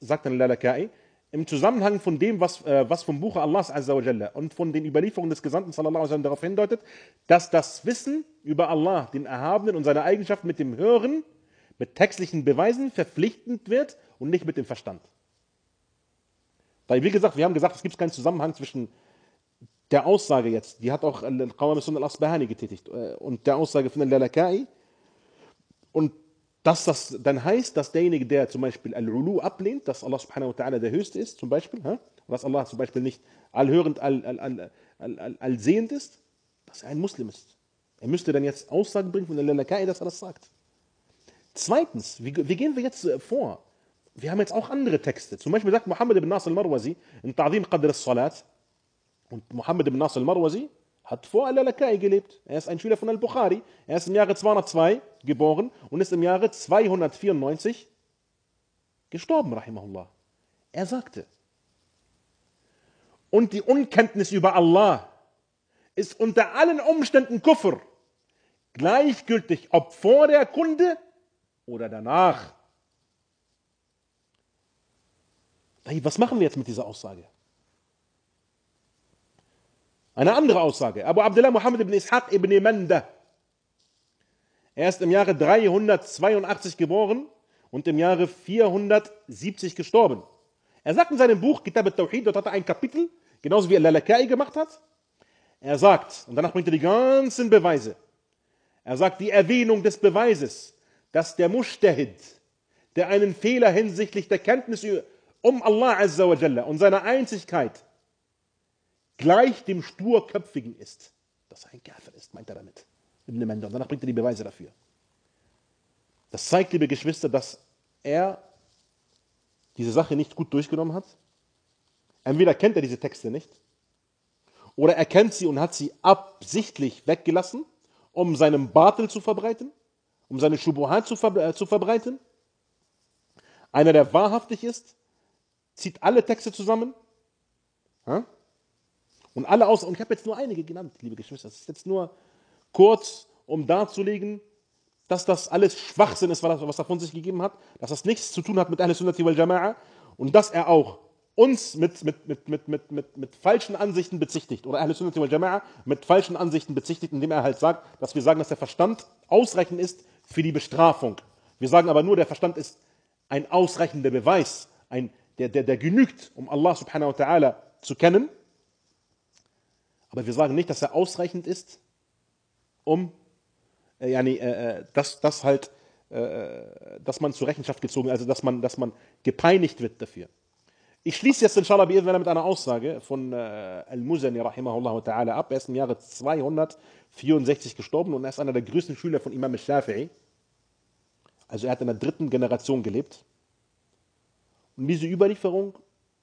sagt dann Lalakai, im Zusammenhang von dem, was, äh, was vom Buche Allahs Azzawajalla und von den Überlieferungen des Gesandten sallallahu alaihi darauf hindeutet, dass das Wissen über Allah, den Erhabenen und seine Eigenschaften mit dem Hören, mit textlichen Beweisen verpflichtend wird und nicht mit dem Verstand. Weil, wie gesagt, wir haben gesagt, es gibt keinen Zusammenhang zwischen der Aussage jetzt, die hat auch Al-Qawam al-Asbahani getätigt, äh, und der Aussage von Al-Lalakai. Und dass das dann heißt, dass derjenige, der zum Beispiel Al-Ulu ablehnt, dass Allah subhanahu wa ta'ala der Höchste ist, zum Beispiel, dass Allah zum Beispiel nicht allhörend, allsehend ist, dass er ein Muslim ist. Er müsste dann jetzt Aussagen bringen von Al-Lalakai, dass er das sagt. Zweitens, wie, wie gehen wir jetzt äh, vor? Wir haben jetzt auch andere Texte. Zum Beispiel sagt Muhammad ibn Nasr al-Marwazi in Ta'zim Qadr al-Salat, und Muhammad ibn Nasr al-Marwazi hat vor Al-Alakai gelebt. Er ist ein Schüler von Al-Bukhari. Er ist im Jahre 202 geboren und ist im Jahre 294 gestorben, rahimahullah. Er sagte, und die Unkenntnis über Allah ist unter allen Umständen Kufr, gleichgültig ob vor der Kunde oder danach. Was machen wir jetzt mit dieser Aussage? Eine andere Aussage. Abu Abdullah Muhammad ibn Ishaq ibn Manda. Er ist im Jahre 382 geboren und im Jahre 470 gestorben. Er sagt in seinem Buch Kitab al-Tawhid, dort hat er ein Kapitel, genauso wie Al-Lalakai gemacht hat. Er sagt, und danach bringt er die ganzen Beweise. Er sagt, die Erwähnung des Beweises, dass der Mushtahid, der einen Fehler hinsichtlich der Kenntnis um Allah Azza wa Jalla und seine Einzigkeit gleich dem Sturköpfigen ist. Dass er ein Kafir ist, meint er damit. Ibn Manda. Und danach bringt er die Beweise dafür. Das zeigt, liebe Geschwister, dass er diese Sache nicht gut durchgenommen hat. Entweder kennt er diese Texte nicht, oder er kennt sie und hat sie absichtlich weggelassen, um seinen Bartel zu verbreiten, um seine Schubuhat zu, ver äh, zu verbreiten. Einer, der wahrhaftig ist, zieht alle Texte zusammen. Und alle aus, und ich habe jetzt nur einige genannt, liebe Geschwister. Das ist jetzt nur kurz, um darzulegen, dass das alles Schwachsinn ist, was er von sich gegeben hat, dass das nichts zu tun hat mit Ahl Sunnati wal Jama'a und dass er auch uns mit, mit, mit, mit, mit, mit, mit falschen Ansichten bezichtigt oder Ahl Sunnati wal Jama'a mit falschen Ansichten bezichtigt, indem er halt sagt, dass wir sagen, dass der Verstand ausreichend ist für die Bestrafung. Wir sagen aber nur, der Verstand ist ein ausreichender Beweis, ein, der, der, der genügt, um Allah subhanahu wa ta'ala zu kennen. Aber wir sagen nicht, dass er ausreichend ist, um äh, yani, äh, äh dass, dass halt, äh, äh, dass man zur Rechenschaft gezogen, also dass man, dass man gepeinigt wird dafür. Ich schließe jetzt inshallah mit einer Aussage von äh, Al-Muzani rahimahullah ta'ala ab. Er ist im Jahre 264 gestorben und er ist einer der größten Schüler von Imam al-Shafi'i. Also er hat in der dritten Generation gelebt. Und diese Überlieferung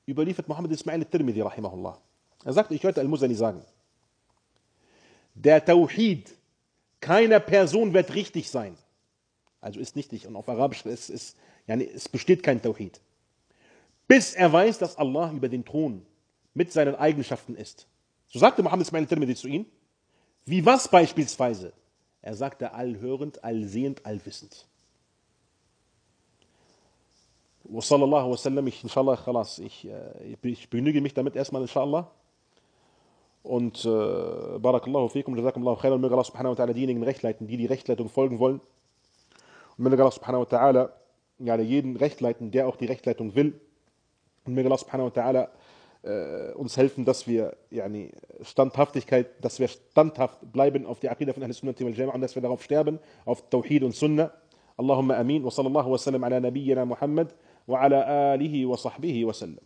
überliefert Muhammad Ismail al-Tirmidhi rahimahullah. Er sagt, ich hörte Al-Muzani sagen, der Tawhid keiner Person wird richtig sein. Also ist nichtig und auf Arabisch ist yani, es besteht kein Tawhid bis er weiß, dass Allah über den Thron mit seinen Eigenschaften ist. So sagte Muhammad Ismail Tirmidhi zu ihm. Wie was beispielsweise? Er sagte allhörend, allsehend, allwissend. Wassallallahu wasallam, ich inshallah, khalas, ich, äh, ich benüge mich damit erstmal inshallah. Und äh, Barakallahu fikum, Jazakumullahu khairan, möge Allah subhanahu wa ta'ala diejenigen Recht leiten, die die Rechtleitung folgen wollen. Und möge Allah subhanahu wa ta'ala ja, jeden Recht leiten, der auch die Rechtleitung will. Und möge Allah subhanahu wa ta'ala äh, uns helfen, dass wir yani, Standhaftigkeit, dass wir standhaft bleiben auf die Aqidah von Ahl-Sunnah wal Jama'a und dass wir darauf sterben, auf Tawhid und Sunnah. Allahumma amin wa sallallahu wa sallam ala nabiyyina Muhammad wa ala alihi wa sahbihi wa sallam.